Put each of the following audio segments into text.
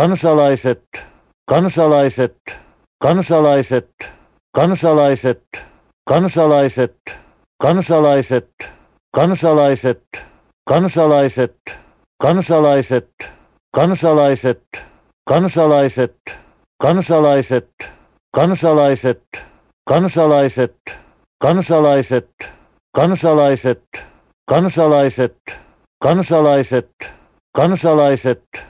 kansalaiset, kansalaiset, kansalaiset, kansalaiset, kansalaiset, kansalaiset, kansalaiset, kansalaiset, kansalaiset, kansalaiset, kansalaiset, kansalaiset, kansalaiset, kansalaiset, kansalaiset, kansalaiset, kansalaiset, kansalaiset, kansalaiset,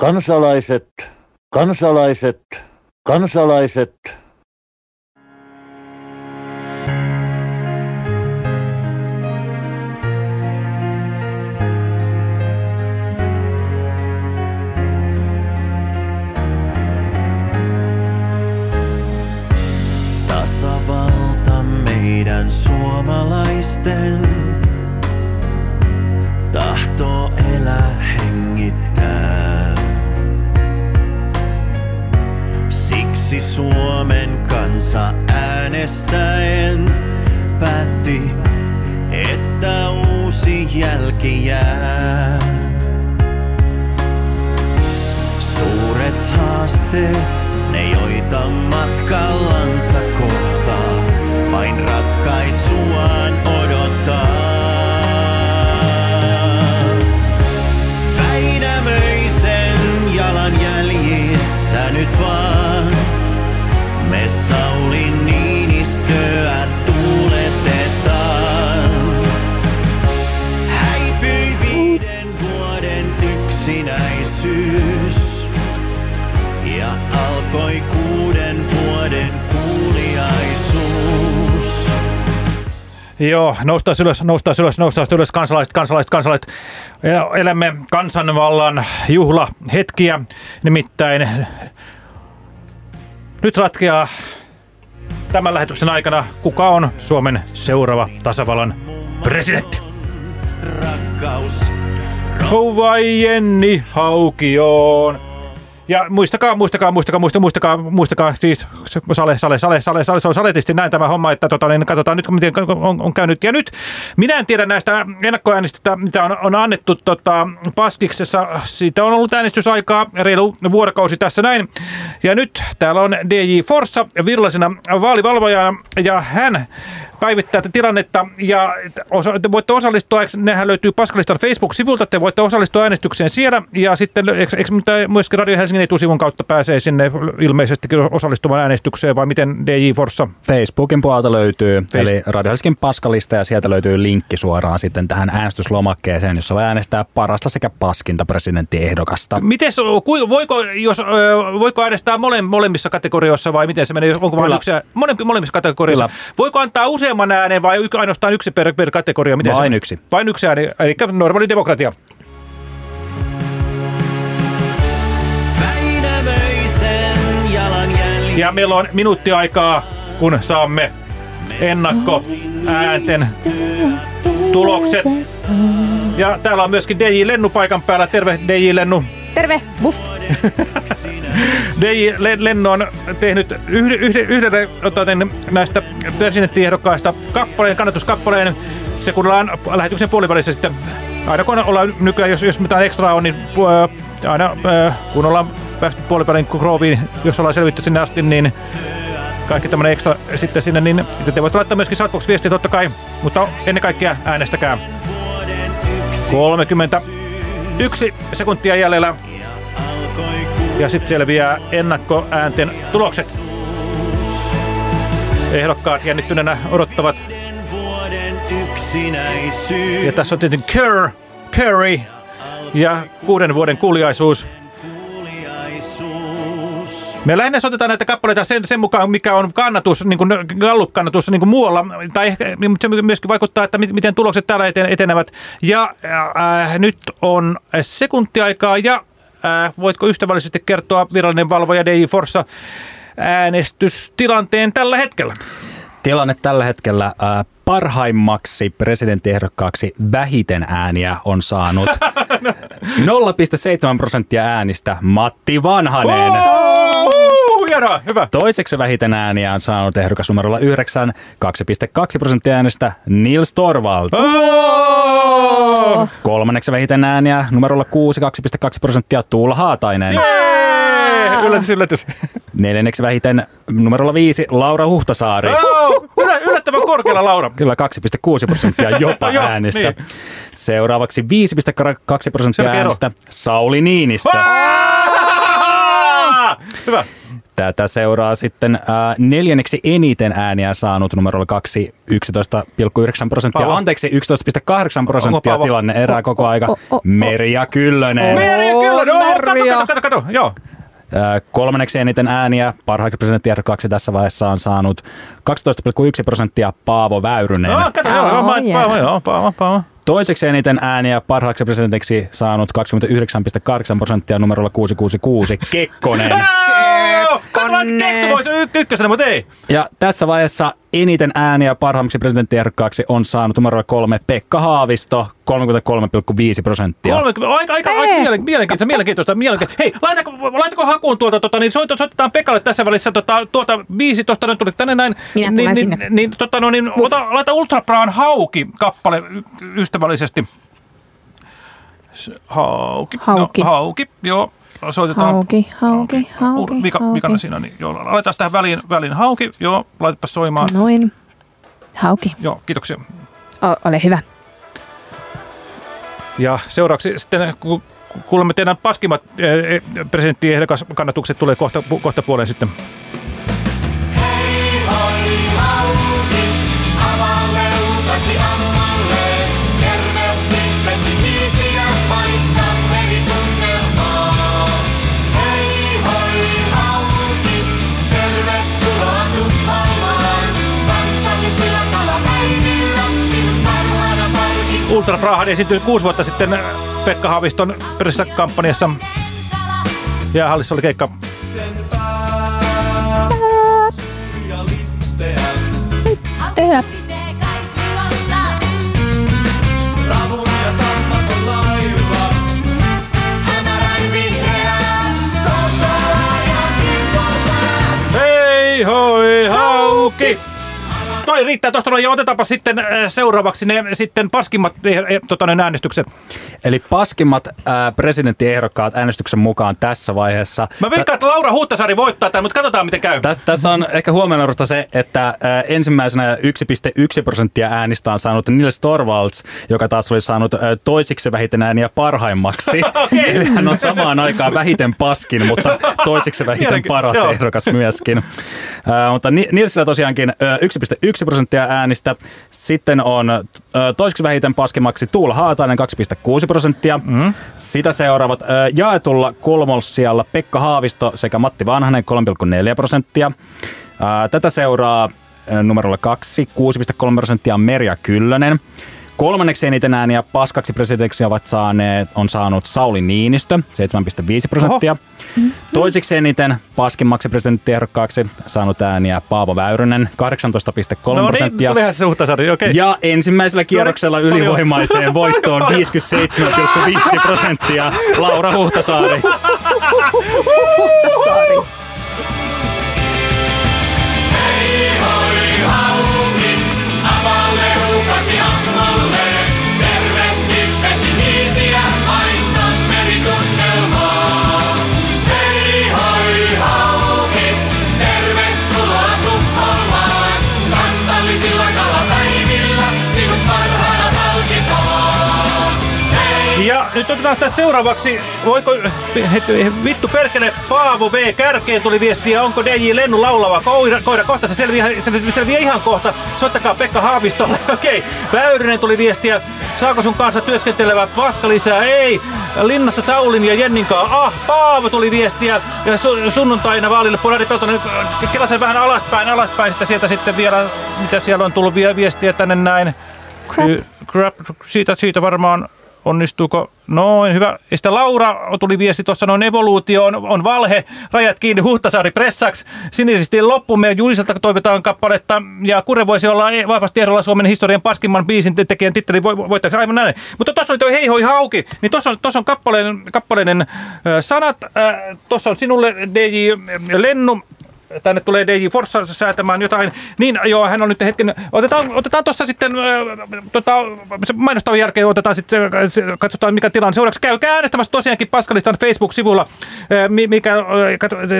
kansalaiset, kansalaiset, Tasavalta meidän suomalaisten. Tahto elää Siksi Suomen kansa äänestäen päätti, että uusi jälki jää. Suuret haasteet, ne joita matkallansa kohtaa, vain ratkaisuaan odottaa. Joo, noustaan ylös, noustaan ylös, noustaan ylös, kansalaiset, kansalaiset, kansalaiset. Elämme kansanvallan juhlahetkiä, nimittäin nyt ratkeaa tämän lähetyksen aikana, kuka on Suomen seuraava tasavallan presidentti. Rakkaus Vai Jenni Haukioon. Ja muistakaa, muistakaa, muistakaa, muistakaa, muistakaa, muistakaa siis sale, sale, sale, sale, sale, se on saletisti näin tämä homma, että tota, niin katsotaan nyt, miten on, on käynyt. Ja nyt minä en tiedä näistä ennakkoäänistä, mitä on, on annettu tota, Paskiksessa. Siitä on ollut äänestysaikaa reilu vuorokausi tässä näin. Ja nyt täällä on DJ Forssa virallisena vaalivalvojana ja hän päivittää tilannetta ja te voitte osallistua, nehän löytyy Paskalistan Facebook-sivulta, te voitte osallistua äänestykseen siellä ja sitten eikö, eikö myöskin Radio Helsingin etusivun kautta pääsee sinne ilmeisesti osallistumaan äänestykseen vai miten DJ Forssa? Facebookin puolelta löytyy, Face- eli Radio Helsingin Paskalista ja sieltä löytyy linkki suoraan sitten tähän äänestyslomakkeeseen, jossa voi äänestää parasta sekä paskinta presidenttiehdokasta. Miten, voiko, jos, voiko äänestää mole, molemmissa kategorioissa vai miten se menee, onko vain yksi, mole, molemmissa kategorioissa? Kyllä. Voiko antaa useamman äänen vai ainoastaan yksi per, per kategoria? Miten Vain se? yksi. Vain yksi ääni, eli normaali demokratia. Ja meillä on minuutti aikaa, kun saamme ennakko äänten tulokset. Ja täällä on myöskin DJ Lennu paikan päällä. Terve DJ Lennu. Terve, buff. DJ Lennu on tehnyt yhdelle, yhdelle näistä presidenttiehdokkaista kappaleen, kannatuskappaleen. Se kuunnellaan lähetyksen puolivälissä sitten. Aina kun ollaan nykyään, jos, jos mitään ekstra on, niin äh, aina äh, kun ollaan päästy puolivälin krooviin, jos ollaan selvitty sinne asti, niin kaikki tämmönen ekstra sitten sinne, niin te voitte laittaa myöskin Shoutbox-viestiä totta kai, mutta ennen kaikkea äänestäkää. 31 sekuntia jäljellä ja sitten selviää ennakkoäänten tulokset. Ehdokkaat jännittyneenä odottavat. Ja tässä on tietenkin Kerr, Curry ja kuuden vuoden kuuliaisuus. Me lähinnä otetaan näitä kappaleita sen, sen mukaan, mikä on kannatus, niin kuin Gallup-kannatus niin kuin muualla, tai ehkä se myöskin vaikuttaa, että miten tulokset täällä etenevät. Ja äh, nyt on sekuntiaikaa ja Ää, voitko ystävällisesti kertoa virallinen valvoja DJ Forssa äänestystilanteen tällä hetkellä? Tilanne tällä hetkellä äh, parhaimmaksi presidenttiehdokkaaksi vähiten ääniä on saanut 0,7 prosenttia äänistä Matti Vanhanen. Hienoa, hyvä. Toiseksi vähiten ääniä on saanut ehdokas numerolla 9, 2,2 prosenttia äänestä Nils Torvalds. Oh! Kolmanneksi vähiten ääniä numerolla 6, 2,2 prosenttia Tuula Haatainen. Jee! Yllätys, yllätys. Neljänneksi vähiten numerolla 5 Laura Huhtasaari. Oh, yllä, yllättävän korkealla, Laura. Kyllä 2,6 prosenttia jopa Joo, äänistä. niin. Seuraavaksi 5,2 prosenttia äänistä Sauli Niinistö. Ah! Hyvä. Tätä seuraa sitten äh, neljänneksi eniten ääniä saanut numerolla 2, 11,9 prosenttia. Paavo. Anteeksi, 11,8 prosenttia Paavo? tilanne erää koko aika. oh, oh, oh. Merja Kyllönen. Merja Oo, kyllä, no, kato, Merja. kato, kato, kato, joo. Äh, Kolmanneksi eniten ääniä parhaaksi presidenttiehdokkaaksi tässä vaiheessa on saanut 12,1 prosenttia Paavo Väyrynen. No, kato, joo, joo, Oh, mä, yeah. Paavo, joo, Paavo, Paavo. Toiseksi eniten ääniä parhaaksi presidentiksi saanut 29,8 prosenttia numerolla 666 Kekkonen. Mä keksy voisi ykkösenä, mutta ei. Ja tässä vaiheessa eniten ääniä parhaammaksi presidenttiehdokkaaksi on saanut numerolla kolme Pekka Haavisto 33,5 prosenttia. 30, aika, aika, aika mielen- mielenkiintoista, mielenkiintoista, mielenkiintoista. Hei, laitako, laitako hakuun tuolta, tota, niin soita, soitetaan Pekalle tässä välissä tota, tuota viisi, tuosta nyt tuli tänne näin. Minä niin, niin, sinne. niin, tota, no, niin ota, laita Ultra Braan hauki kappale y- ystävällisesti. Hauki. Hauki. No, hauki, joo. Soitetaan. Hauki, hauki, hauki, Ur- Vika, hauki. vikana siinä, niin joo. Laitetaan tähän väliin, väliin hauki, joo. Laitapa soimaan. Noin. Hauki. Joo, kiitoksia. O- ole hyvä. Ja seuraavaksi sitten, kun kuulemme teidän paskimmat eh, presidenttiehdokaskannatukset tulee kohta, kohta puoleen sitten. Ultra Prahan esiintyi kuusi vuotta sitten Pekka Haaviston pressakampanjassa. Jäähallissa oli keikka. Tehdä. toi riittää tuosta noin ja otetaanpa sitten äh, seuraavaksi ne sitten paskimmat eh, eh, tota, ne äänestykset. Eli paskimmat äh, ää, presidenttiehdokkaat äänestyksen mukaan tässä vaiheessa. Mä veikkaan, että Laura Huuttasaari voittaa tämän, mutta katsotaan miten käy. Tässä, tässä on ehkä huomioon se, että ää, ensimmäisenä 1,1 prosenttia äänistä on saanut Nils Torvalds, joka taas oli saanut toisiksi vähiten ääniä parhaimmaksi. okay. Eli hän on samaan aikaan vähiten paskin, mutta toisiksi vähiten paras ehdokas myöskin. Mutta Nilsillä tosiaankin 1,1 2,1 prosenttia äänistä. Sitten on toiseksi vähiten paskimaksi Tuula Haatainen 2,6 prosenttia. Mm. Sitä seuraavat jaetulla kolmossialla Pekka Haavisto sekä Matti Vanhanen 3,4 prosenttia. Tätä seuraa numerolla 2, 6,3 prosenttia Merja Kyllönen. Kolmanneksi eniten ääniä paskaksi presidentiksi ovat saaneet, on saanut Sauli Niinistö, 7,5 prosenttia. Toiseksi eniten paskimmaksi presidenttiehdokkaaksi saanut ääniä Paavo Väyrynen, 18,3 No niin, prosenttia. se Huhtasaari, okei. Ja ensimmäisellä kierroksella ylivoimaiseen voittoon 57,5 prosenttia Laura Huhtasaari. Saari. Ja nyt otetaan tästä seuraavaksi, voiko, vittu perkele, Paavo V. Kärkeen tuli viestiä, onko DJ Lennu laulava? Koira, koira kohta, se selviää, se selviää ihan kohta, soittakaa Pekka Haavistolle, okei, Väyrynen tuli viestiä, saako sun kanssa työskentelevä paska lisää, ei, Linnassa Saulin ja Jennin kanssa, ah, Paavo tuli viestiä, ja su- sunnuntaina vaalille Polari Peltonen, kelasen vähän alaspäin, alaspäin, sitten sieltä sitten vielä, mitä siellä on tullut vie- viestiä tänne näin, Crap. Crap, siitä, siitä varmaan Onnistuuko? Noin, hyvä. Ja sitten Laura tuli viesti tuossa, noin evoluutio on, on valhe, rajat kiinni, Huhtasaari pressaksi. Sinisesti loppumme Juliselta toivotaan kappaletta, ja Kure voisi olla e- vahvasti ehdolla Suomen historian paskimman biisin te- tekijän titteli vo- voittajaksi, aivan näin. Mutta tuossa oli toi Hei hoi hauki, niin tuossa on, tossa on kappaleen, kappaleinen sanat, tuossa on sinulle DJ Lennu, tänne tulee DJ Forssa säätämään jotain. Niin joo, hän on nyt hetken. Otetaan, otetaan tuossa sitten, tota, mainostavan jälkeen otetaan sitten, katsotaan mikä tilanne. Seuraavaksi käykää äänestämässä tosiaankin Paskalistan Facebook-sivulla, mi- mikä,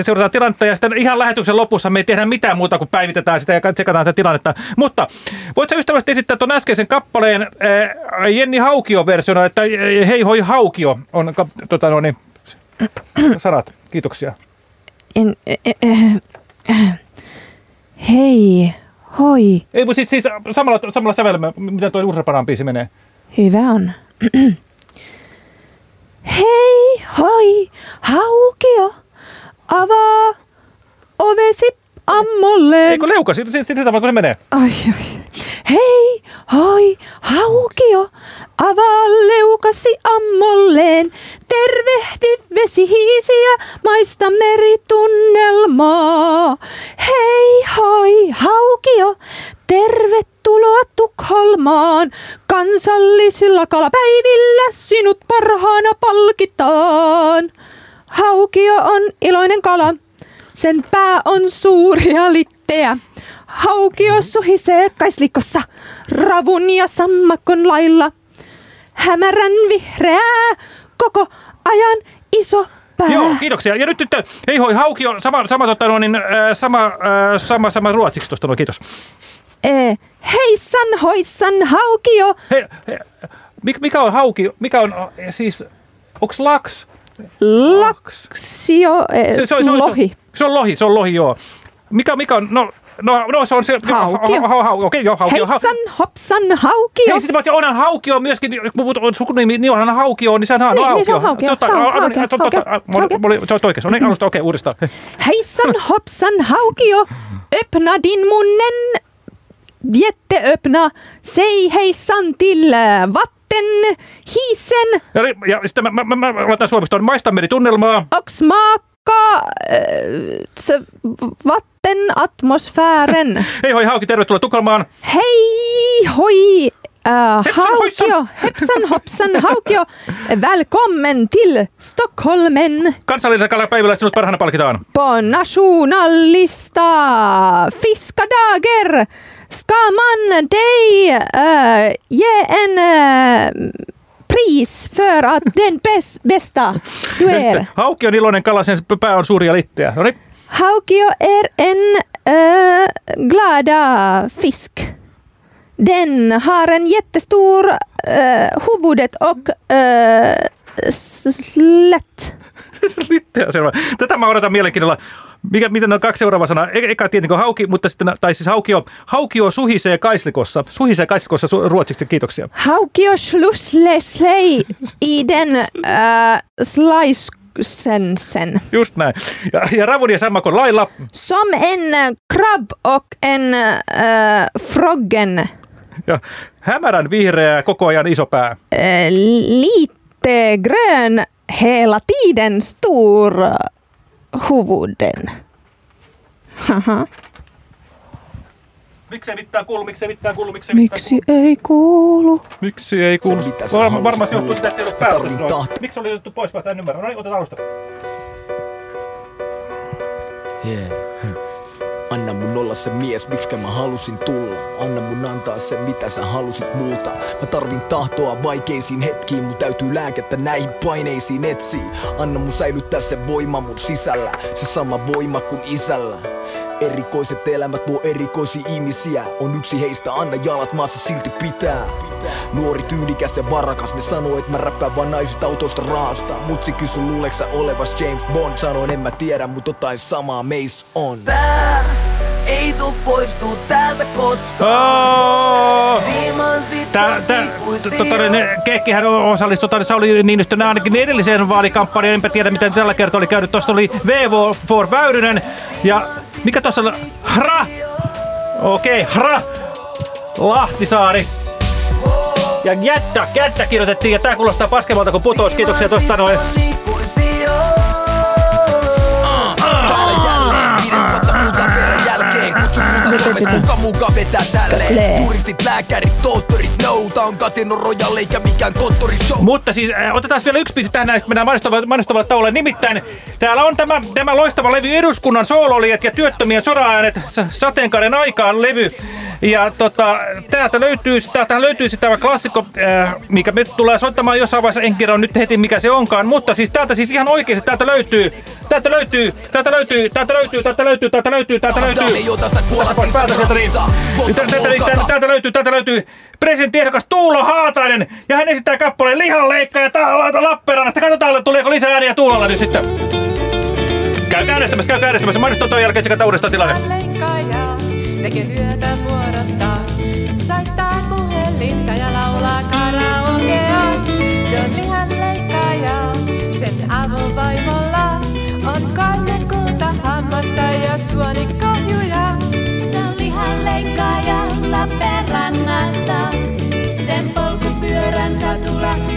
seurataan tilannetta. Ja sitten ihan lähetyksen lopussa me ei tehdä mitään muuta kuin päivitetään sitä ja tsekataan sitä tilannetta. Mutta voit sä ystävällisesti esittää tuon äskeisen kappaleen Jenni Haukio-versiona, että hei hoi Haukio on tota, no, niin, sanat. Kiitoksia. En, äh, äh, hei, hoi, Ei, mutta siis, siis samalla, samalla sävelmä, mitä tuo Ursaparan biisi menee. hyvä on. hei, hoi, haukio, avaa ovesi ammolleen. Eikö leuka? Sitä, sitä, sitä kun se menee. Ai, ai. Hei, hoi, haukio, avaa leukasi ammolleen. Tervehdi vesihiisiä, maista meritunnelmaa. Hei, hoi, haukio, tervetuloa Tukholmaan. Kansallisilla kalapäivillä sinut parhaana palkitaan. Haukio on iloinen kala. Sen pää on suuria litteä. Haukio suhisee kaislikossa, ravun ja sammakon lailla. Hämärän vihreää, koko ajan iso pää. Joo, kiitoksia. Ja nyt, nyt hei hoi, hauki on sama, sama, tota, no, niin, sama, äh, sama, sama ruotsiksi tuosta, no, kiitos. Eh, heissan hoissan haukio, hei, mik- mikä on hauki, mikä on, äh, siis, onks laks? laksio, eh, Se, se, on- se, on- lohi. Se on lohi, se on lohi, joo. Mikä, mikä on, no, no, no se on se. Haukio. Ha, ha, ha, okei, joo, haukio. ha- Heissan hopsan haukio. Hei, sitten paitsi onhan haukio myöskin, kun puhut- on sukunimi, niin onhan haukio, niin sehän on Niin, niin, haukio. se on haukio, Totta, se on no haukio, niin, totta, haukio, haukio. Se on oikein, se on niin alusta, okei, uudestaan. Hejsan hoppsan haukio, öppna din munnen, jätteöppna, säg hejsan till vatten, hisen Ja, ja sitten mä, mä, mä, mä laitan suomeksi tuon maistammeritunnelmaa. och smaka äh, s- vatten atmosfären. Hei hoi hauki, tervetuloa Tukholmaan. Uh, Hepsan hoissan. haukio, hepsan hoppsan haukio, välkommen till Stockholmen Kansallisella kalapäivällä sinut parhaana palkitaan. på nationalista fiskadager ska man dig uh, ge en uh, pris för att den bäst, bästa du är. hauki on iloinen kala, sen pää on suuri ja litteä. No niin, Haukio är en uh, glada fisk. Den har en jättestor uh, huvudet och uh, slätt. litteä selvä. Tätä mä odotan mielenkiinnolla. Mikä, miten on kaksi seuraavaa sanaa? E- eka tietenkin on hauki, mutta sitten, tai siis haukio, haukio suhisee kaislikossa. Suhisee kaislikossa su- ruotsiksi, kiitoksia. Haukio slusle slei i den uh, slicensen. Just näin. Ja, ja ravun ja sammakon lailla. Som en krabb och en uh, froggen. Ja hämärän vihreä, koko ajan iso pää. Uh, lite grön hela tiden stor huvuden. Haha. Miksei mitään kuulu, miksei mitään kuulu, miksei mitään Miksi ei kuulu? kuulu. Miksi ei kuulu? Se, mitä sä Varma, halusit varmaan se johtuu sitä, että ei ollut tahto. Miksi oli otettu pois? Mä en ymmärrä. No niin, otetaan alusta. Yeah. Anna mun olla se mies, miksikä mä halusin tulla. Anna mun antaa se, mitä sä halusit multa. Mä tarvin tahtoa vaikeisiin hetkiin, mun täytyy lääkettä näihin paineisiin etsiä. Anna mun säilyttää se voima mun sisällä, se sama voima kuin isällä. Erikoiset elämät luo erikoisia ihmisiä. On yksi heistä, anna jalat maassa silti pitää. Nuori tyylikäs ja varakas Ne sanoo, et mä räppään vaan naisista autosta raasta Mutsi kysy luuleksä olevas James Bond? Sanoin en mä tiedä, mut jotain samaa meis on. Tää ei tuu poistuu täältä koskaan. Tää, on tää, Kekkihän osallistui Sauli Niinistön ainakin edelliseen vaalikampanjaan. Enpä tiedä, miten tällä kertaa oli käynyt. Tuosta oli VV for Väyrynen. Ja mikä tuossa oli? Hra! Okei, okay, Hra! Lahtisaari. Ja jättä, jättä kirjoitettiin ja tää kuulostaa paskemmalta kuin putous. Kiitoksia tuosta noin. Suomessa kuka muka vetää tälleen Turistit, lääkärit, tohtorit, no Tää on Casino Royale eikä mikään konttorishow Mutta siis äh, otetaan vielä yksi biisi tähän näin, sitten mennään mainostavalle, taululle. Nimittäin täällä on tämä, tämä loistava levy Eduskunnan soololijat ja työttömien soraäänet sa- sateenkaaren aikaan levy. Ja tota, täältä löytyy, täältä löytyy sitä klassikko, äh, mikä me tulee soittamaan jossain vaiheessa, en kerro nyt heti mikä se onkaan, mutta siis täältä siis ihan oikeasti täältä löytyy, täältä löytyy, täältä löytyy, täältä löytyy, täältä löytyy, täältä löytyy, täältä löytyy. Pois päältä sieltä niin. Täältä, täältä, täältä, löytyy, täältä löytyy presidenttiehdokas Tuulo Haatainen ja hän esittää kappaleen lihanleikka ja ta- Lappeenrannasta. Katsotaan, tuleeko lisää ääniä Tuulolla nyt sitten. Käykää äänestämässä, käykää äänestämässä. Mainostetaan jälkeen sekä uudestaan tilanne. leikkaaja tekee työtä vuorottaa. Soittaa puhelinta ja laulaa karaokea. Se on lihan leikkaaja, sen avovaimolla on kolme kulta hammasta ja suonikohjuja. Se on lihanleikkaaja Lappeenrannasta. Sen polkupyörän satula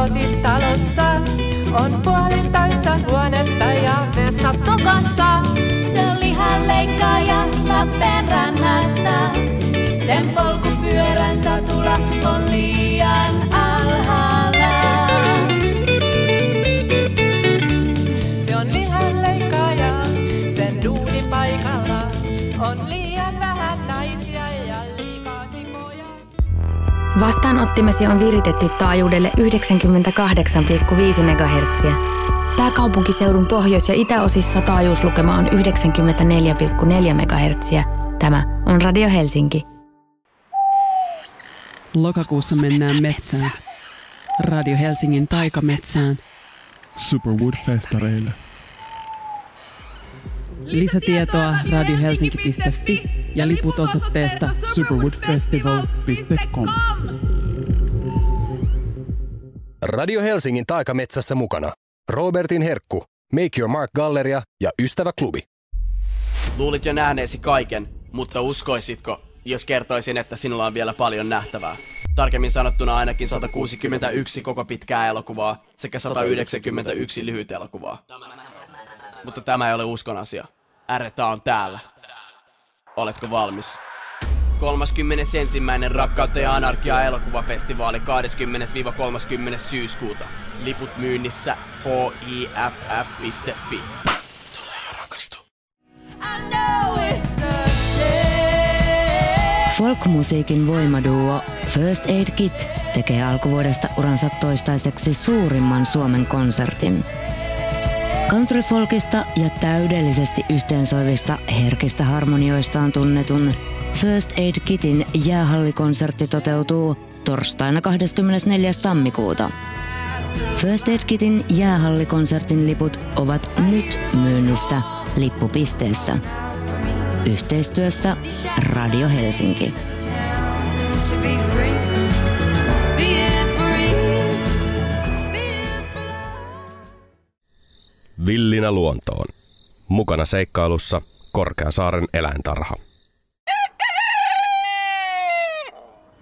kotitalossa on puolitoista huonetta ja vessat kokossa. Se on lihanleikkaaja Lappeenrannasta. Sen polkupyörän satula on liian Vastaanottimesi on viritetty taajuudelle 98,5 MHz. Pääkaupunkiseudun pohjois- ja itäosissa taajuuslukema on 94,4 MHz. Tämä on Radio Helsinki. Lokakuussa mennään metsään. Radio Helsingin taikametsään. Superwood-festareille. Lisätietoa radiohelsinki.fi ja liput osoitteesta Superwoodfestival.com. Radio Helsingin taikametsässä mukana Robertin Herkku, Make Your Mark Galleria ja Ystäväklubi. Luulit jo nähneesi kaiken, mutta uskoisitko, jos kertoisin, että sinulla on vielä paljon nähtävää? Tarkemmin sanottuna ainakin 161 koko pitkää elokuvaa sekä 191 lyhyt elokuvaa. Mutta tämä ei ole uskon asia. Ärretä on täällä. Oletko valmis? 31. Rakkautta ja Anarkia elokuvafestivaali 20-30. syyskuuta. Liput myynnissä hiff.fi. Tule ja rakastu. Folkmusiikin voimaduo First Aid Kit tekee alkuvuodesta uransa toistaiseksi suurimman Suomen konsertin. Countryfolkista ja täydellisesti yhteensoivista herkistä harmonioistaan tunnetun First Aid Kitin jäähallikonsertti toteutuu torstaina 24. tammikuuta. First Aid Kitin jäähallikonsertin liput ovat nyt myynnissä lippupisteessä. Yhteistyössä Radio Helsinki. Villinä luontoon. Mukana seikkailussa Korkeasaaren eläintarha.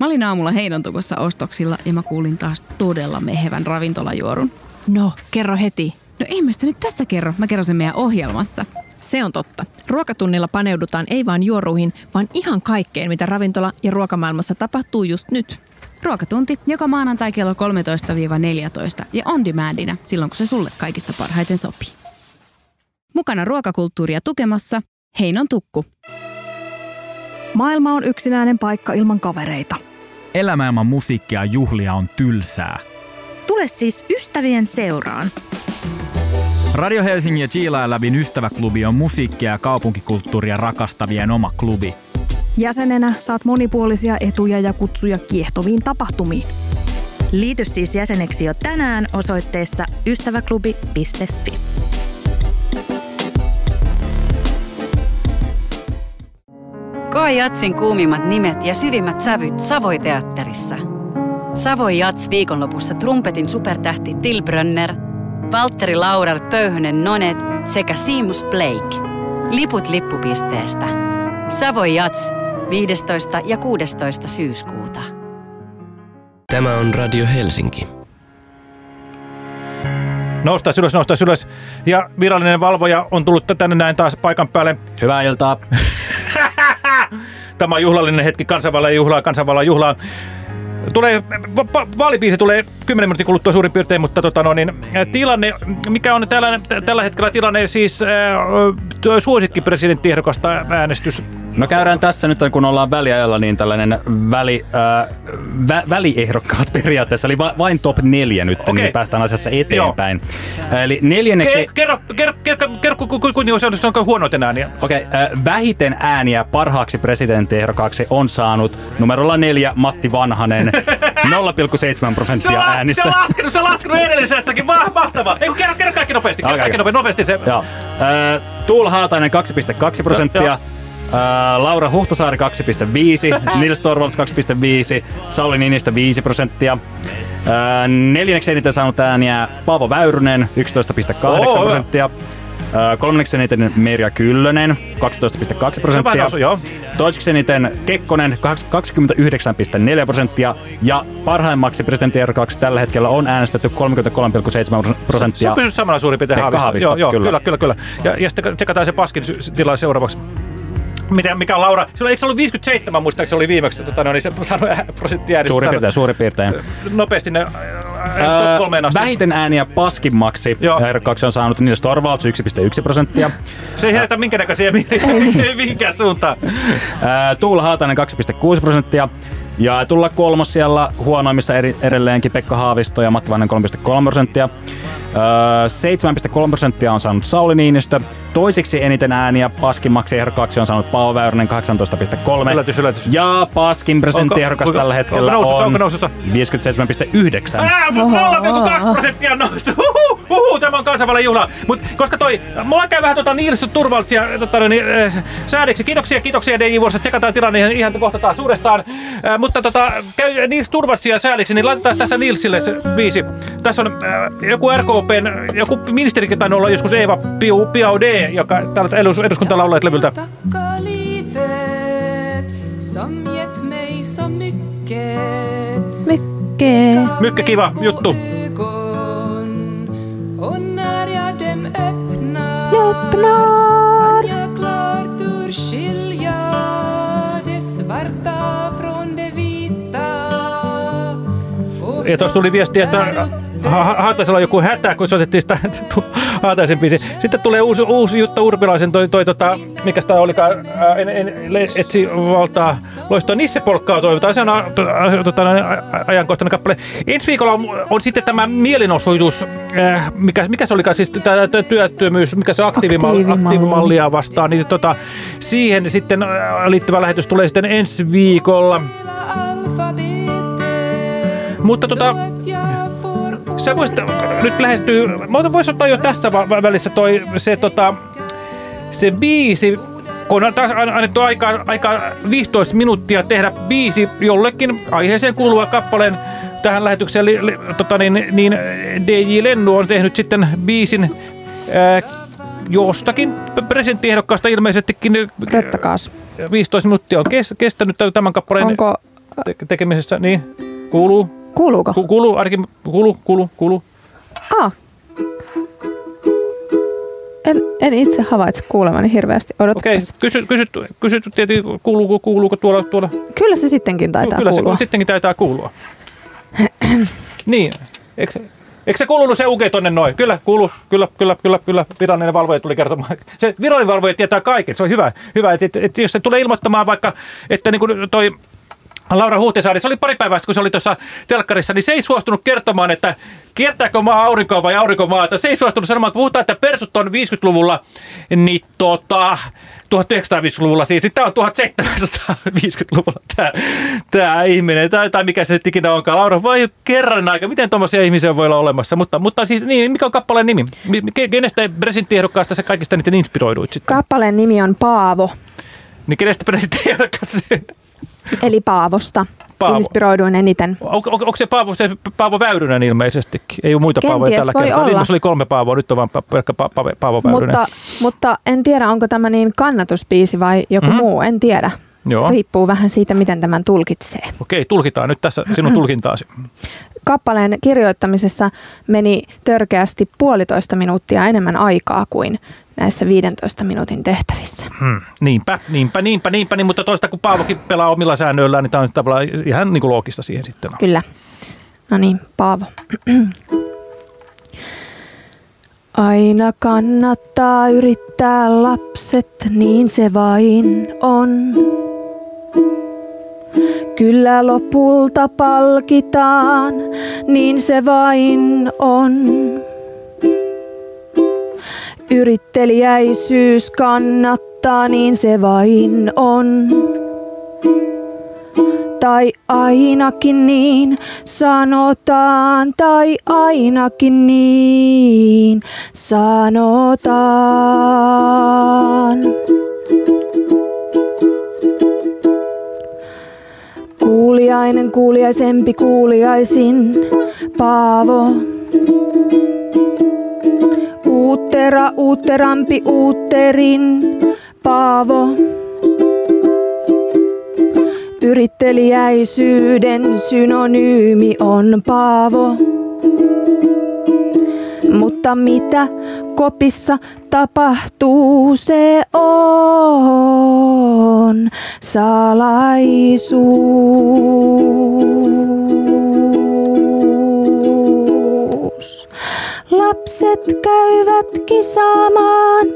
Mä olin aamulla Heinontukossa ostoksilla ja mä kuulin taas todella mehevän ravintolajuorun. No, kerro heti. No ei mä sitä nyt tässä kerro, mä kerron sen meidän ohjelmassa. Se on totta. Ruokatunnilla paneudutaan ei vain juoruihin, vaan ihan kaikkeen, mitä ravintola- ja ruokamaailmassa tapahtuu just nyt. Ruokatunti joka maanantai kello 13-14 ja on demandina silloin, kun se sulle kaikista parhaiten sopii. Mukana ruokakulttuuria tukemassa Heinon tukku. Maailma on yksinäinen paikka ilman kavereita. Elämä ilman musiikkia ja juhlia on tylsää. Tule siis ystävien seuraan. Radio Helsingin ja Chiila Lävin ystäväklubi on musiikkia ja kaupunkikulttuuria rakastavien oma klubi. Jäsenenä saat monipuolisia etuja ja kutsuja kiehtoviin tapahtumiin. Liity siis jäseneksi jo tänään osoitteessa ystäväklubi.fi. Koe Jatsin kuumimmat nimet ja syvimmät sävyt Savoiteatterissa. Savoi Jats viikonlopussa trumpetin supertähti Till Brönner, Valtteri Laurel Pöyhönen Nonet sekä Seamus Blake. Liput lippupisteestä. Savoi Jats 15. ja 16. syyskuuta. Tämä on Radio Helsinki. Noustaa ylös, noustaa ylös. Ja virallinen valvoja on tullut tänne näin taas paikan päälle. Hyvää iltaa. Tämä on juhlallinen hetki kansanvallan juhlaa, kansanvallan juhlaa. Tulee, va- va- vaalibiisi tulee 10 minuutin kuluttua suurin piirtein, mutta tota no, niin, tilanne, mikä on tällä, tällä hetkellä tilanne, siis äh, suosikkipresidenttiehdokasta äänestys. No käydään tässä nyt, kun ollaan väliajalla, niin tällainen väli, äh, vä, väliehdokkaat periaatteessa, eli va, vain top neljä nyt, okay. niin päästään asiassa eteenpäin. Joo. Eli neljänneksi... Ke, kerro, kerro, kerro, kerro ku, ku, ku, ku, se on, se on huonoiten ääniä. Okei, okay, äh, vähiten ääniä parhaaksi presidenttiehdokkaaksi on saanut numerolla neljä Matti Vanhanen, 0,7 prosenttia Se äänistä. se on laskenut, se on laskenut edellisestäkin. Va, mahtavaa. Ei, kun kerro, kerro kaikki nopeasti. Kerro Okei, kaikki nopeasti se. Joo. Äh, Tuula Haatainen 2,2 prosenttia. Joo, Äh, Laura Huhtasaari 2,5, Nils Torvalds 2,5, Sauli Niinistö 5 prosenttia. Äh, neljänneksi eniten saanut ääniä Paavo Väyrynen 11,8 Oo, hyvä. prosenttia. Äh, kolmanneksi eniten Merja Kyllönen 12,2 vähän prosenttia. Toiseksi eniten Kekkonen 29,4 prosenttia. Ja parhaimmaksi presidenttiehdokkaaksi tällä hetkellä on äänestetty 33,7 prosenttia. Se on pysynyt samalla suurin piirtein Haavisto. Joo, joo, kyllä. kyllä, kyllä, kyllä. Ja, ja sitten tsekataan se paskin tila seuraavaksi. Mitä, mikä on Laura? Silloin, eikö se ollut 57 muistaakseni oli viimeksi, tota, no, niin se sanoi prosenttiäänestys. Suurin piirtein, suurin piirtein. Nopeasti ne Öö, kolmeen asti. vähiten ääniä paskimmaksi ehdokkaaksi on saanut Nils Torvalds 1,1 prosenttia. Se ei herätä minkä näköisiä mihin- mihinkään suuntaan. Tuula Haatainen 2,6 prosenttia. Ja tulla kolmos siellä huonoimmissa eri, edelleenkin Pekka Haavisto ja Matti Vannen 3,3 prosenttia. Öö, 7,3 prosenttia on saanut Sauli Niinistö. Toisiksi eniten ääniä paskimmaksi ehdokkaaksi on saanut Paavo Väyrynen 18,3. Yllätys, yllätys. Ja paskin presidenttiehdokas tällä hetkellä onko nousussa, on onko nousussa? 57,9. Ää, mut 0,2 prosenttia on noussut. Huhu, huhu, tämä on kansainvälinen juhla. Mut koska toi, mulla käy vähän tota Nils Turvaltsia tota, niin, äh, säädiksi. Kiitoksia, kiitoksia DJ Vuorossa. Tsekataan tilanne ihan, ihan kohta taas uudestaan. Äh, mutta tota, käy Nils Turvaltsia säädiksi, niin laitetaan tässä Nilsille se biisi. Tässä on äh, joku RKPn, joku ministerikin tainnut olla joskus Eeva Piu, Piaude, joka täällä edus- eduskuntalaulajat levyltä. Mykke. Mykke kiva juttu. öppnar kan jag klart urskilja Ja tuossa tuli viesti, että Ha- Ha- Haataisella on joku hätä, kun soitettiin sitä Haataisen biisi. Sitten tulee uusi, uusi Jutta Urpilaisen toi, toi tota, mikä tämä olikaan, ää, en, en, le- etsi valtaa loistoa. Nisse Polkkaa toivotaan, se on a, to- a, tota, ajankohtainen kappale. Ensi viikolla on, on sitten tämä mielenosoitus, äh, mikä, mikä se olikaan siis tämä työttömyys, mikä se aktiivimalli, Aktiivimalli. aktiivimallia vastaan, niin tota, siihen sitten liittyvä lähetys tulee sitten ensi viikolla. Mutta tota, sä voisit nyt lähestyä, mä voisin ottaa jo tässä välissä toi, se, tota, se biisi, kun on taas an- annettu aikaa, aikaa 15 minuuttia tehdä biisi jollekin aiheeseen kuuluva kappaleen tähän lähetykseen, li, li, tota, niin, niin DJ Lennu on tehnyt sitten biisin ää, jostakin presidenttiehdokkaasta ilmeisestikin. Röttäkaas. 15 minuuttia on kes, kestänyt tämän kappaleen Onko, te- tekemisessä, niin kuuluu. Kuuluuko? Ku, kuuluu, ainakin kuuluu, kuuluu, kuuluu. Ah. En, en itse havaitse kuulemani hirveästi. Odotapas. Okei, kysy, kysy, kysy tietenkin, kuuluuko, kuuluuko tuolla, tuolla. Kyllä se sittenkin taitaa Kyllä kuulua. se sittenkin taitaa kuulua. niin, eikö, eikö se kuulunut se uke tonne noin? Kyllä, kuuluu, kyllä, kyllä, kyllä, kyllä. Virallinen valvoja tuli kertomaan. Se virallinen valvoja tietää kaiken, se on hyvä. hyvä että, että, että jos se tulee ilmoittamaan vaikka, että niin kuin toi Laura Huhtisaari, se oli pari päivää sitten, kun se oli tuossa telkkarissa, niin se ei suostunut kertomaan, että kiertääkö maa aurinkoa vai aurinko maata. Se ei suostunut sanomaan, että puhutaan, että persut on 50-luvulla, niin tota, 1950-luvulla siis, niin tämä on 1750-luvulla tämä, tämä ihminen, tai, tai mikä se nyt ikinä onkaan. Laura, vai kerran aika, miten tuommoisia ihmisiä voi olla olemassa? Mutta, mutta siis, niin, mikä on kappaleen nimi? Mi- ke- Kenestä presidenttiehdokkaasta sä kaikista niiden inspiroiduit sitten? Kappaleen nimi on Paavo. Niin kenestä se? Eli Paavosta. Paavo. Inspiroiduin eniten. On, on, onko se Paavo, se Paavo Väyrynen ilmeisestikin? Ei ole muita Kenties Paavoja tällä kertaa. olla. Viimeksi oli kolme Paavoa, nyt on vain pelkkä Pa- Pa- Paavo Väyrynen. Mutta, mutta en tiedä, onko tämä niin kannatuspiisi vai joku Mhm. muu. En tiedä. Joo. Riippuu vähän siitä, miten tämän tulkitsee. Okei, tulkitaan nyt tässä sinun tulkintaasi. Kappaleen kirjoittamisessa meni törkeästi puolitoista minuuttia enemmän aikaa kuin näissä 15 minuutin tehtävissä. Hmm. Niinpä, niinpä, niinpä, niinpä, niin, mutta toista kun Paavokin pelaa omilla säännöillään, niin tämä on tavallaan ihan niin kuin loogista siihen sitten. on. Kyllä. No niin, Paavo. Aina kannattaa yrittää lapset, niin se vain on. Kyllä lopulta palkitaan, niin se vain on. Yrittelijäisyys kannattaa, niin se vain on. Tai ainakin niin sanotaan, tai ainakin niin sanotaan. Kuuliainen, kuuliaisempi, kuuliaisin, Paavo. Uuttera, uutterampi, uutterin, Paavo. Yrittelijäisyyden synonyymi on Paavo. Mutta mitä kopissa tapahtuu, se on salaisuus. Lapset käyvät kisaamaan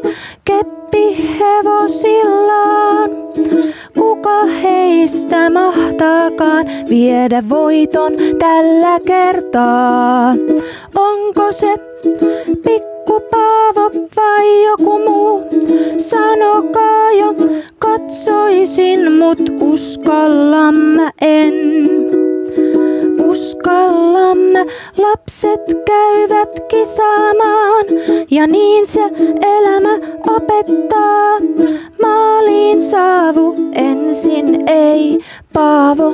keppihevosillaan. Kuka heistä mahtaakaan viedä voiton tällä kertaa? Onko se pikku Paavo vai joku muu? Sanokaa jo, katsoisin, mut uskallamme en. Uskallamme, lapset käyvät kisaamaan ja niin se elämä opettaa. Maaliin saavu ensin ei, Paavo.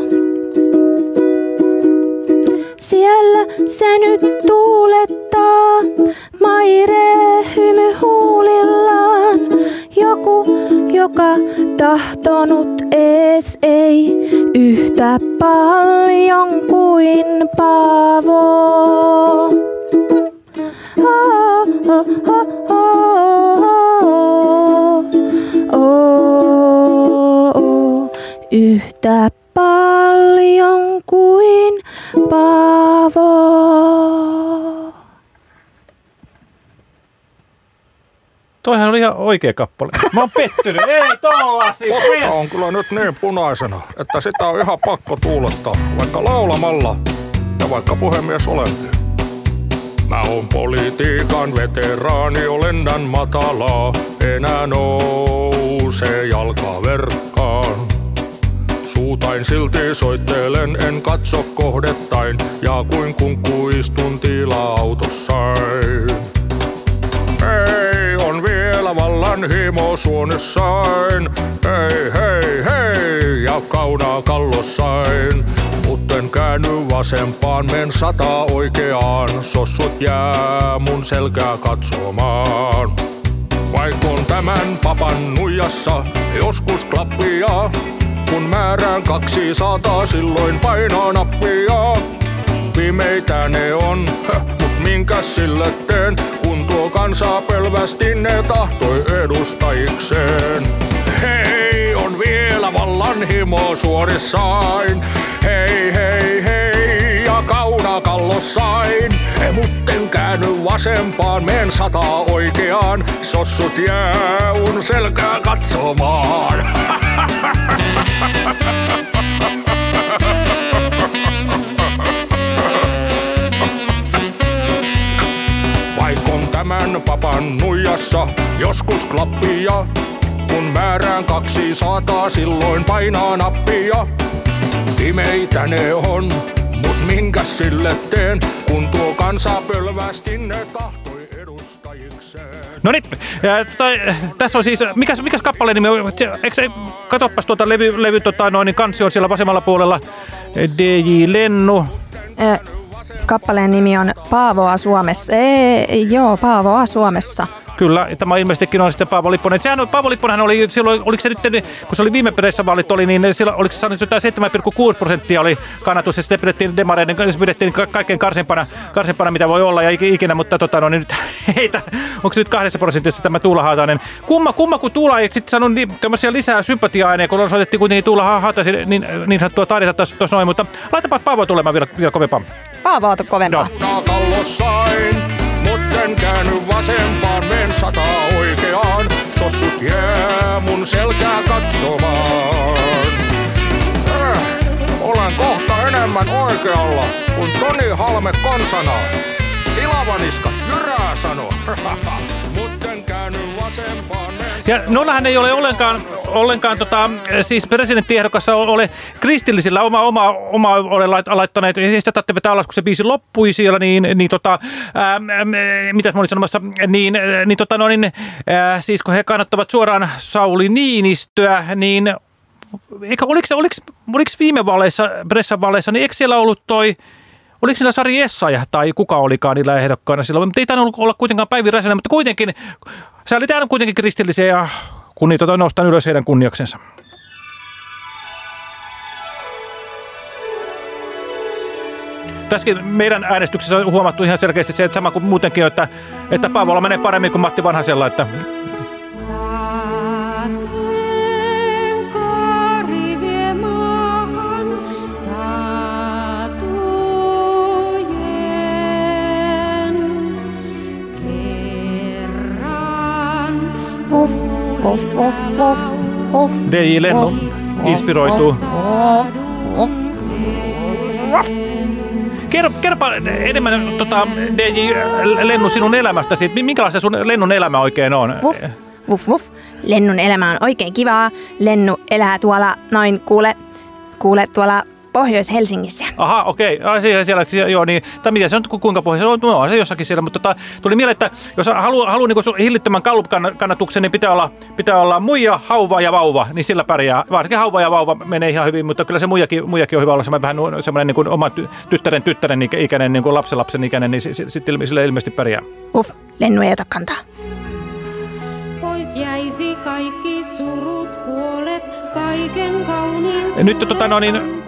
Siellä se nyt tuulettaa, mairee hymy huulillaan. Joku, joka tahtonut ees ei yhtä paljon kuin Paavo. Oh, yhtä paljon kuin Paavo. Toihan oli ihan oikea kappale. Mä oon pettynyt. Ei tollasi. On kyllä nyt niin punaisena, että sitä on ihan pakko tuulettaa, vaikka laulamalla ja vaikka puhemies olenkin. Mä oon politiikan veteraani, olen lennän matalaa, enää nouse jalka verkkaan. Suutain silti soittelen, en katso kohdettain, ja kuin kunkku istun tila-autossain. Hei, vallan himo suonessain. Hei, hei, hei, ja kaunaa kallossain. Mutten käänny vasempaan, men sata oikeaan. Sossut jää mun selkää katsomaan. Vaikon tämän papan nuijassa joskus klappia. Kun määrään kaksi sataa, silloin painaa nappia. Pimeitä ne on, mut minkäs sille teen, kun tuo kansa pölvästi ne tahtoi edustajikseen. Hei, on vielä vallan himo suorissain. Hei, hei, hei, ja kauna kallossain. Mutten käänny vasempaan, men sataa oikeaan. Sossut jää un selkää katsomaan. tämän papan nuijassa joskus klappia. Kun määrään kaksi sataa, silloin painaa nappia. Pimeitä ne on, mut minkäs sille teen, kun tuo kansa pölvästi ne tahtoi edustajikseen. No niin, ja, tota, tässä on siis, mikäs, mikäs kappaleen nimi on? Eikö katoppas tuota levy, levy tota, noin, niin kansi on siellä vasemmalla puolella. DJ Lennu. Ö, kappaleen nimi on Paavoa Suomessa. Ei, joo, Paavoa Suomessa. Kyllä, tämä ilmeisestikin on sitten Paavo Lipponen. Sehän on, Paavo Lipponenhan oli silloin, oliko se nyt, kun se oli viime perässä vaalit oli, niin silloin, oliko se saanut jotain 7,6 prosenttia oli kannatus, ja sitten pidettiin demareiden, se pidettiin ka- kaikkein karsempana, karsempana, mitä voi olla ja ik- ikinä, mutta tota, no, niin nyt heitä, onko se nyt kahdessa prosentissa tämä Tuula Haatainen. Kumma, kumma kun Tuula ei sitten sanonut niin, tämmöisiä lisää sympatia-aineja, kun soitettiin kuitenkin Tuula Ha- Haataisen niin, niin sanottua taidetta tuossa noin, mutta laitapa Paavo tulemaan vielä, vielä kovempaa. Paavo on kovempaa. Kallosain, mutten käänny vasempaan, men sata oikeaan. Sossut jää mun selkää katsomaan. Äh, olen kohta enemmän oikealla kuin Toni Halme konsanaan. Silavaniska jyrää sano. mutten käänny vasempaan, Ja nollahan ei ole ollenkaan, ollenkaan tota, siis presidenttiehdokassa ole kristillisillä oma, oma, oma ole lait- laittaneet, sitä tarvitse vetää alas, kun se biisi loppui siellä, niin, niin tota, ää, ää, mitäs mä olin sanomassa, niin, ää, niin, tota, no, niin ää, siis kun he kannattavat suoraan Sauli Niinistöä, niin eikä, oliko, oliko, oliko viime vaaleissa, pressan vaaleissa, niin eikö siellä ollut toi, Oliko siellä Sari Essaja tai kuka olikaan niillä ehdokkaina silloin? Mutta ei tainnut olla kuitenkaan Päivi Räsänen, mutta kuitenkin, se oli täällä kuitenkin kristillisiä ja kun niitä nostan ylös heidän kunniaksensa. Tässäkin meidän äänestyksessä on huomattu ihan selkeästi se, että sama kuin muutenkin, että, että Paavola menee paremmin kuin Matti Vanhasella. Että Sateenkaari DJ Lennu inspiroituu. Kerro, kerropa enemmän tota, DJ Lennu sinun elämästäsi. Mi- Minkälaista sun Lennun elämä oikein on? Vuff, vuff, vuff. Lennun elämä on oikein kivaa. Lennu elää tuolla, noin kuule, kuule tuolla Pohjois-Helsingissä. Aha, okei. Okay. Siellä, siellä, siellä, joo, niin. Tai mitä se on, ku- kuinka pohjassa on? No, on se jossakin siellä, mutta tota, tuli mieleen, että jos haluaa, haluaa niin hillittömän kannatuksen, niin pitää olla, pitää olla muija, hauva ja vauva, niin sillä pärjää. Varsinkin hauva ja vauva menee ihan hyvin, mutta kyllä se muijakin, muijakin on hyvä olla semmoinen vähän semmoinen niin kuin oma ty- tyttären tyttären ikä- ikäinen, niin kuin lapsenlapsen ikäinen, niin sitten sit, sit, sillä ilmeisesti pärjää. Uff, Lennu ei ota kantaa. Pois jäisi kaikki surut, huolet, kaiken kauniin Ja nyt tota, no, niin,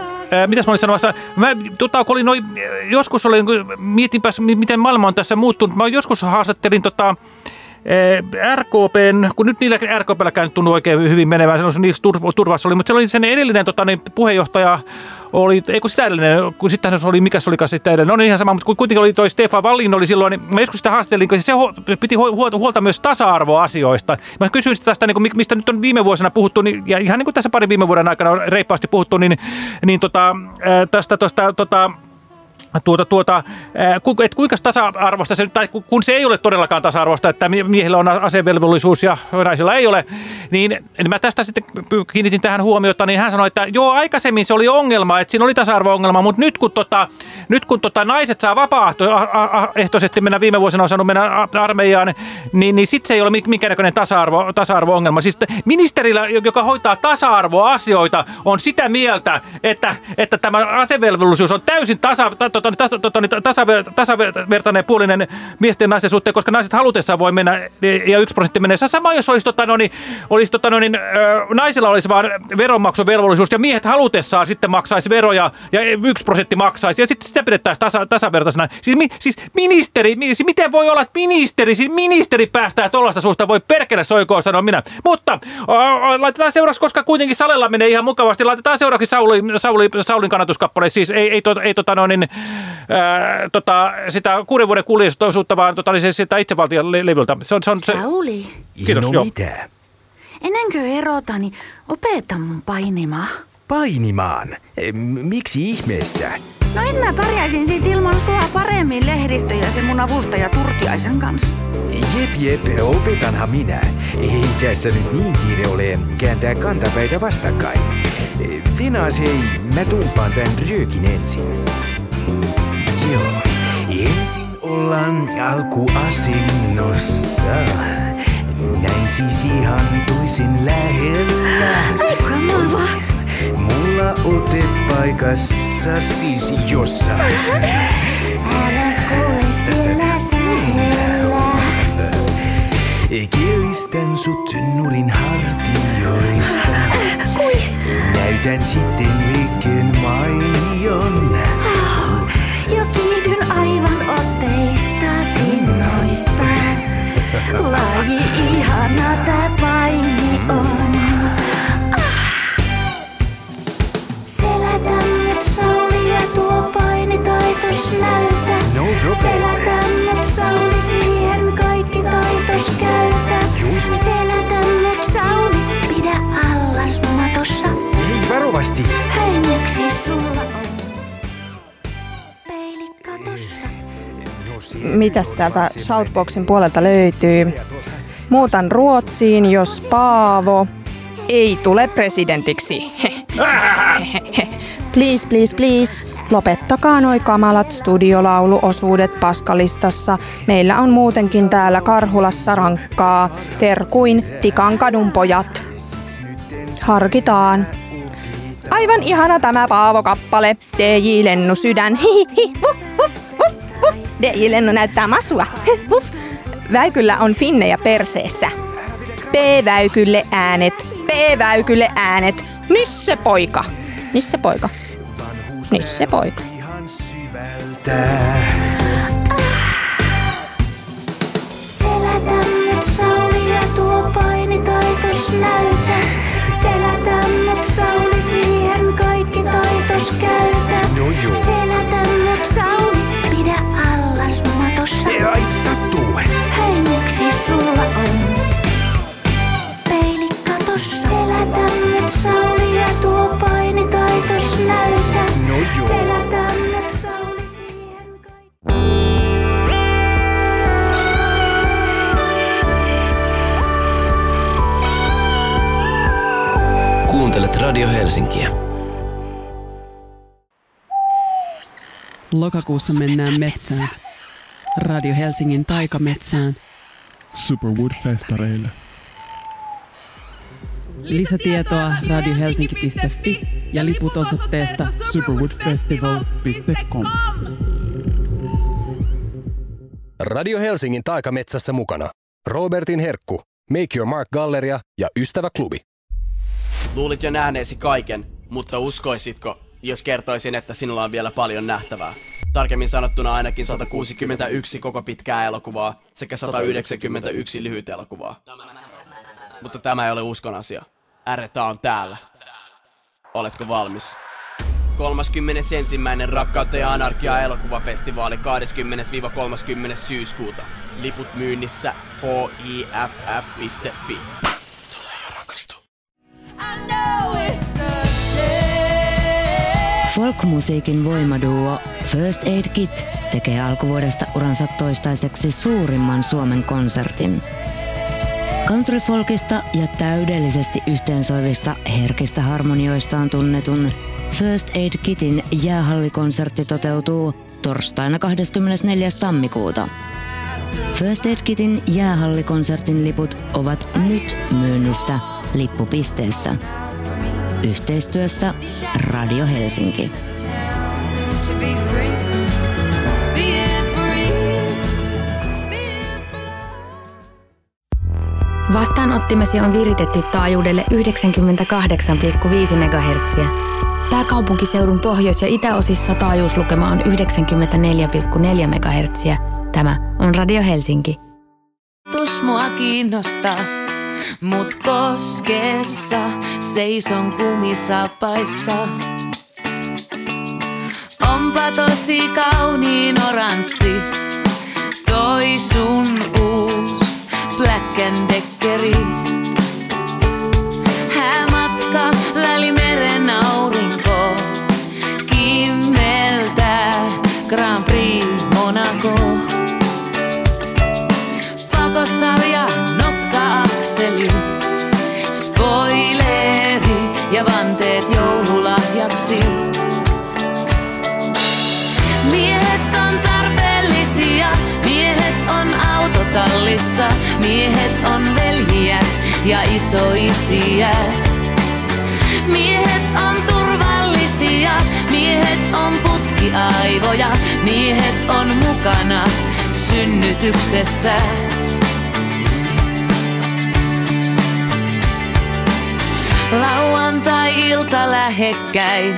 mitäs mä olin sanomassa? Mä, tota, kun olin noin, joskus olin, mietinpäs, mi- miten maailma on tässä muuttunut. Mä joskus haastattelin tota, RKPn, kun nyt niillä RKPllä nyt tunnu oikein hyvin menevän, se on niissä turv- turvassa oli, mutta se oli sen edellinen tota, niin, puheenjohtaja, oli, ei kun sitä edellinen, kun sitten se oli, mikä se olikaan sitten edellinen, no niin ihan sama, mutta kuitenkin oli toi Stefan Wallin oli silloin, niin mä joskus sitä haastattelin, kun se piti hu- huolta, myös tasa-arvoasioista. Mä kysyin sitä tästä, niin mistä nyt on viime vuosina puhuttu, niin, ja ihan niin kuin tässä parin viime vuoden aikana on reippaasti puhuttu, niin, niin tota, ää, tästä tuosta, tota, tuota, tuota, ää, ku- et kuinka tasa-arvosta se tai ku- kun se ei ole todellakaan tasa-arvosta, että mie- miehillä on asevelvollisuus ja naisilla ei ole, niin, niin mä tästä sitten kiinnitin tähän huomiota, niin hän sanoi, että joo, aikaisemmin se oli ongelma, että siinä oli tasa-arvo-ongelma, mutta nyt kun, tota, nyt kun tota, naiset saa vapaaehtoisesti mennä, viime vuosina on saanut mennä armeijaan, niin, niin sitten se ei ole minkäännäköinen tasa-arvo, tasa-arvo-ongelma. Siis tasaarvomerillä, joka hoitaa tasa-arvoasioita, on sitä mieltä, että, että tämä asevelvollisuus on täysin tasa, ta, tota, tasa, tota, tasaver, tasavertainen puolinen miesten ja naisten suhteen, koska naiset halutessaan voi mennä ja yksi prosentti menee. Sama jos olisi, tota, no, niin, olisi tota, no, niin, naisilla olisi vain veronmaksuvelvollisuus ja miehet halutessaan sitten maksaisi veroja ja yksi prosentti maksaisi ja sitten sitä pidettäisiin tasa, tasavertaisena. Siis, mi, siis ministeri, mi, siis miten voi olla, että ministeri, siis ministeri päästää tuollaista suusta, voi perkele soikoon, sanoa minä. Mutta o, laitetaan seuraavaksi, koska kuitenkin Salella menee ihan mukavasti, laitetaan seuraavaksi Sauli, Sauli, Saulin kannatuskappale, siis ei, ei, to, ei tota, no, niin, ää, tota, sitä kuuden vuoden kuljetusta, vaan tota, niin se, sitä itsevaltion le- levyltä. Se on, se on, se, Sauli, Kiitos, no joo. mitä? ennen kuin erotani, opeta mun painimaan. Painimaan? E, Miksi ihmeessä? No en mä pärjäisin siitä ilman sua paremmin lehdistö ja se mun avustaja Turtiaisen kanssa. Jep jep, opetanhan minä. Ei tässä nyt niin kiire ole kääntää kantapäitä vastakkain. Venaas hei, mä tumpaan tän röökin ensin. Joo, ensin ollaan alkuasinnossa. Näin siis ihan toisin lähellä. Aika mava. Mulla ote paikassa siis jossain. Alas kuule sillä sähellä. Kielistän sut nurin hartioista. Näytän sitten liikkeen mainion. Jo kiihdyn aivan otteista sinnoista. Laji ihana tää paini on. Selätä nyt Sauli ja tuo painitaitos näytä. No problem. Selätä nyt Sauli siihen kaikki taitos käytä. Selätä nyt Sauli, pidä allas matossa. Ei varovasti. Mitäs täältä Shoutboxin puolelta löytyy? Muutan Ruotsiin, jos Paavo ei tule presidentiksi. please, please, please. Lopettakaa noi kamalat studiolauluosuudet paskalistassa. Meillä on muutenkin täällä Karhulassa rankkaa. Terkuin Tikankadun pojat. Harkitaan. Aivan ihana tämä Paavo-kappale. DJ Lennu sydän. Hihihi. Vuh, vuh. DJ Lennu näyttää masua. Vuh. Väykyllä on finnejä perseessä. P-väykylle äänet. P-väykylle äänet. Nisse poika. Nisse poika. Nisse poika. Selätä nyt Sauli ja tuo painitaitos näytä. Selätä nyt Sauli siihen kaikki taitos käytä. No. Selätä nyt Sauli, allas matossa. Ai sattuu. Hei, miksi sulla on peili katossa? Selätä nyt Sauli ja tuo painitaitos näytä. No joo. Selätä nyt Sauli siihen Kuuntelet Radio Helsinkiä. Lokakuussa mennään metsään. Radio Helsingin taikametsään. Superwood-festareille. Lisätietoa radiohelsinki.fi ja liput osoitteesta superwoodfestival.com. Radio Helsingin taikametsässä mukana Robertin Herkku, Make Your Mark Galleria ja Ystäväklubi. Luulit jo nähneesi kaiken, mutta uskoisitko, jos kertoisin, että sinulla on vielä paljon nähtävää? Tarkemmin sanottuna ainakin 161 koko pitkää elokuvaa sekä 191 lyhyt elokuvaa. Mutta tämä ei ole uskon asia. Äreta on täällä. Oletko valmis? 31. Rakkautta ja Anarkia elokuvafestivaali 20-30. syyskuuta. Liput myynnissä hiff.fi. Folkmusiikin voimaduo First Aid Kit tekee alkuvuodesta uransa toistaiseksi suurimman Suomen konsertin. Countryfolkista ja täydellisesti yhteensoivista herkistä harmonioistaan tunnetun First Aid Kitin jäähallikonsertti toteutuu torstaina 24. tammikuuta. First Aid Kitin jäähallikonsertin liput ovat nyt myynnissä lippupisteessä. Yhteistyössä Radio Helsinki. Vastaanottimesi on viritetty taajuudelle 98,5 MHz. Pääkaupunkiseudun pohjois- ja itäosissa taajuuslukema on 94,4 MHz. Tämä on Radio Helsinki. Tus mua kiinnostaa, mut koskessa seison kumisapaissa. Onpa tosi kauniin oranssi, toi sun uus Black and Deckeri. Mukana synnytyksessä. Lauantai-ilta lähekkäin,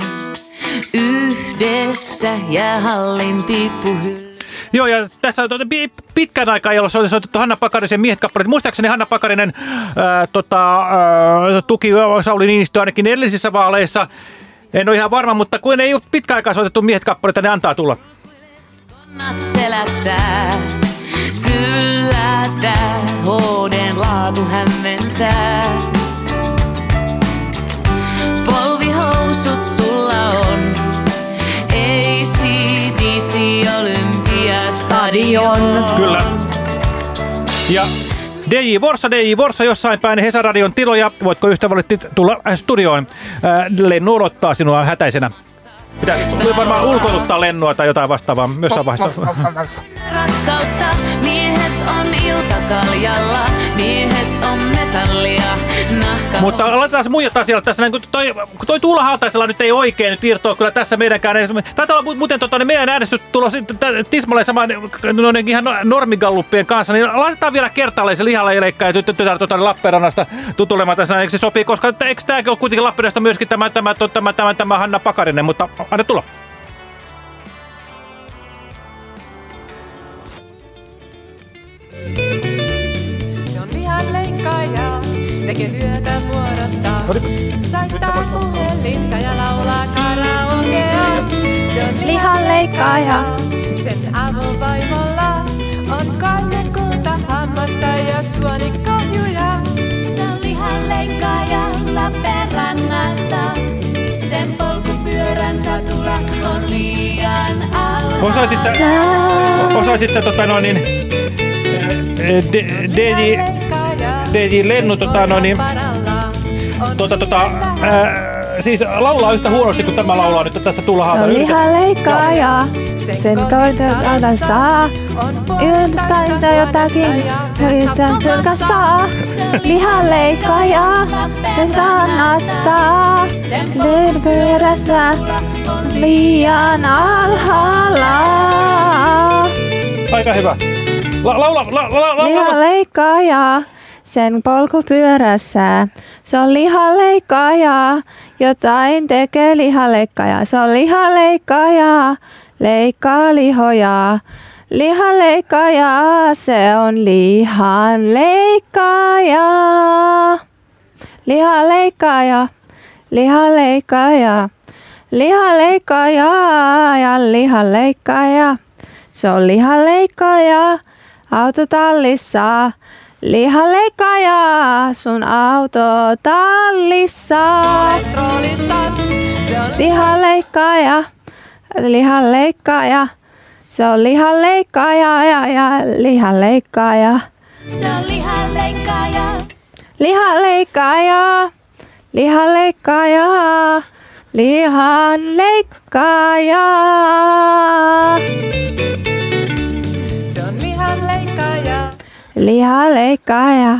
yhdessä jäähallin piippuhylly. Joo, ja tässä on tuota pi- pitkän aikaa, jolla on soitettu Hanna Pakarisen miehet kappaleet. Muistaakseni Hanna Pakarinen ää, tota, ää, tuki Sauli Niinistö ainakin edellisissä vaaleissa. En ole ihan varma, mutta kun ei ole pitkän aikaa soitettu miehet kappaleita, niin antaa tulla. Kannat selättää, kyllä tää hoden laatu hämmentää. Polvihousut sulla on, ei siidisi olympiastadion. Kyllä. Ja DJ Vorsa, DJ Vorsa jossain päin Hesaradion tiloja. Voitko ystävällisesti tulla studioon? Äh, Lennu odottaa sinua hätäisenä. Pitää voi varmaan ulkoiluttaa Lennua tai jotain vastaavaa myös vaiheessa. Rakkautta, miehet on iltakaljalla, miehet on metallia, Mutta aletaan se muijat asialla tässä, näin, kun toi, kun toi Tuula Haataisella nyt ei oikein nyt irtoa kyllä tässä meidänkään. Taitaa olla mu- muuten tota, niin meidän äänestystulos tismalleen sama noiden ihan normigalluppien kanssa, niin laitetaan vielä kertaalleen se lihaleikka ja tytär tota, Lappeenrannasta tutulemaan tässä, eikö se sopii, koska eikö tämäkin ole kuitenkin Lappeenrannasta myöskin tämä, tämä, tämä, tämä, tämä, tämä Hanna Pakarinen, mutta anna tulla. Yötä vuorottaa. Saittaa puhelinta ja laulaa karaokea. Se on lihan leikkaaja, sen avovaimolla on kolme kulta hammasta ja suonikahjuja. Se on lihan leikkaaja Lappeenrannasta. Sen polkupyörän satula on liian alhaalla. Osaisit sä, osaisit sä tota noin niin, DJ, DJ Lennu tota noin niin, tota tota, ää, siis laulaa yhtä huonosti kuin tämä laulaa nyt tässä Tuula Se Haata. on lihan leikkaaja, sen koitetaan saa. Yltäitä jotakin, hyvistä pylkästää. Lihan leikkaaja, sen rannastaa. Sen pyörässä liian alhaalla. Aika hyvä. La, laula, la, la, la, la, Lihan leikkaaja, sen polkupyörässä. Se on lihaleikkaaja, jotain tekee lihaleikkaaja. Se on lihaleikkaaja, leikkaa lihoja. Lihaleikkaaja, se on lihanleikkaaja. Lihaleikkaaja, lihaleikkaaja. Lihaleikkaaja ja lihaleikkaaja. Se on lihaleikkaaja autotallissa. Lihaleikkaaja sun autotallissa. Lihaleikkaaja, lihaleikkaaja. Se on lihaleikkaaja ja, ja lihaleikkaaja. Se on lihan leikkaaja. Lihaleikkaaja, lihaleikkaaja, lihanleikkaaja. Se on lihan leikkaaja. Lihaleikkaaja,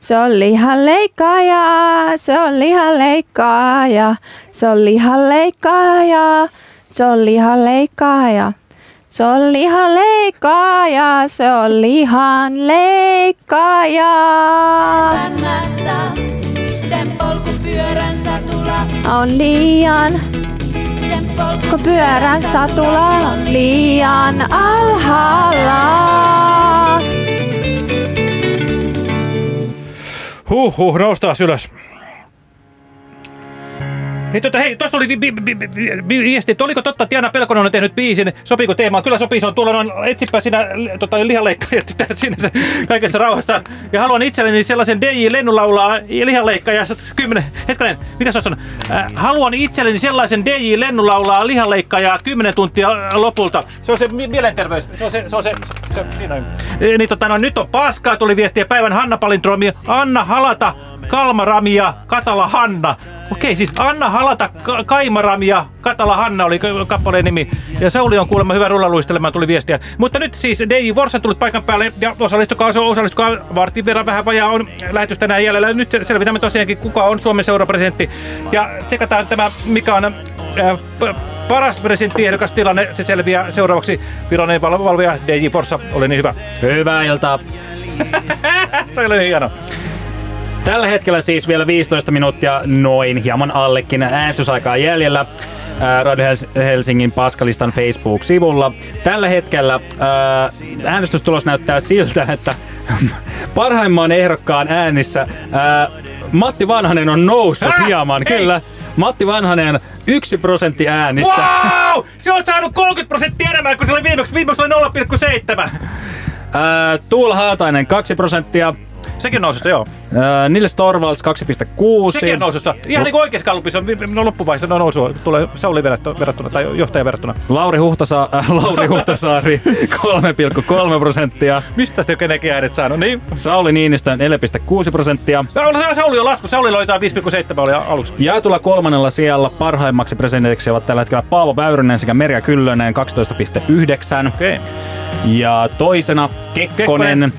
se on lihaleikkaaja, se on lihaleikkaaja, se on lihaleikkaaja, se on lihaleikkaaja. Se on lihanleikkaaja, se on lihanleikkaaja. Rannasta sen polkupyörän satula On liian, sen kun pyörän satula on liian alhaalla. Huh, huh, noustaan ylös. Hei, tota, hei, tuosta oli vi- vi- vi- vi- vi- viesti, että oliko totta, Tiana Pelkonen on tehnyt biisin, sopiiko teemaan? Kyllä sopii, se on tuolla noin, etsipä sinä tota, lihanleikkaja tytär sinne se, kaikessa rauhassa. Ja haluan itselleni sellaisen DJ Lennu laulaa lihanleikkaja, kymmenen, hetkinen, mitä se on? Äh, haluan itselleni sellaisen DJ Lennu laulaa lihanleikkaja kymmenen tuntia äh, lopulta. Se on se mi- mielenterveys, se on se, se on se, se siinä on. Niin tota, no, nyt on paskaa, tuli viestiä päivän Hanna Palindromi, Anna Halata, Kalmarami ja Katala Hanna. Okei, siis Anna Halata, Ka- Kaimarami ja Katala Hanna oli ka- kappaleen nimi. Ja Sauli on kuulemma hyvä rullaluistelemaan, tuli viestiä. Mutta nyt siis DJ Vorsa tullut paikan päälle ja osallistukaa, osallistukaa vartin verran vähän vajaa on lähetys tänään jäljellä. Nyt selvitämme tosiaankin, kuka on Suomen seurapresidentti. Ja tsekataan tämä, mikä on äh, paras presidenttiehdokas tilanne. Se selviää seuraavaksi val valvoja DJ Forssa. Ole niin hyvä. Hyvää iltaa. Toi oli hieno. Tällä hetkellä siis vielä 15 minuuttia noin hieman allekin äänestysaikaa jäljellä. Radio Hels- Helsingin Paskalistan Facebook-sivulla. Tällä hetkellä ää, äänestystulos näyttää siltä, että parhaimman ehdokkaan äänissä ää, Matti Vanhanen on noussut Häh? hieman. Ei. Kyllä, Matti Vanhanen yksi prosentti äänistä. Wow! Se on saanut 30 prosenttia enemmän kuin se oli viimeksi. Viimeksi oli 0,7. Ää, Tuula Haatainen 2 prosenttia. Sekin nousussa, joo. Ää, Nils Torvalds 2,6. Sekin on nousussa. Ihan niin kuin oikeassa kallupissa on no, loppuvaiheessa no, nousua. Tulee Sauli verrattu- verrattuna tai johtaja verrattuna. Lauri, Huhtasa- äh, Lauri Huhtasaari 3,3 prosenttia. Mistä sitten kenekin äänet saanut? Niin. Sauli Niinistö 4,6 prosenttia. Sauli- Sauli on lasku. Sauli jotain 5,7 oli aluksi. Jaetulla kolmannella sijalla parhaimmaksi presidentiksi ovat tällä hetkellä Paavo Väyrynen sekä Merja Kyllönen 12,9. Okay. Ja toisena Kekkonen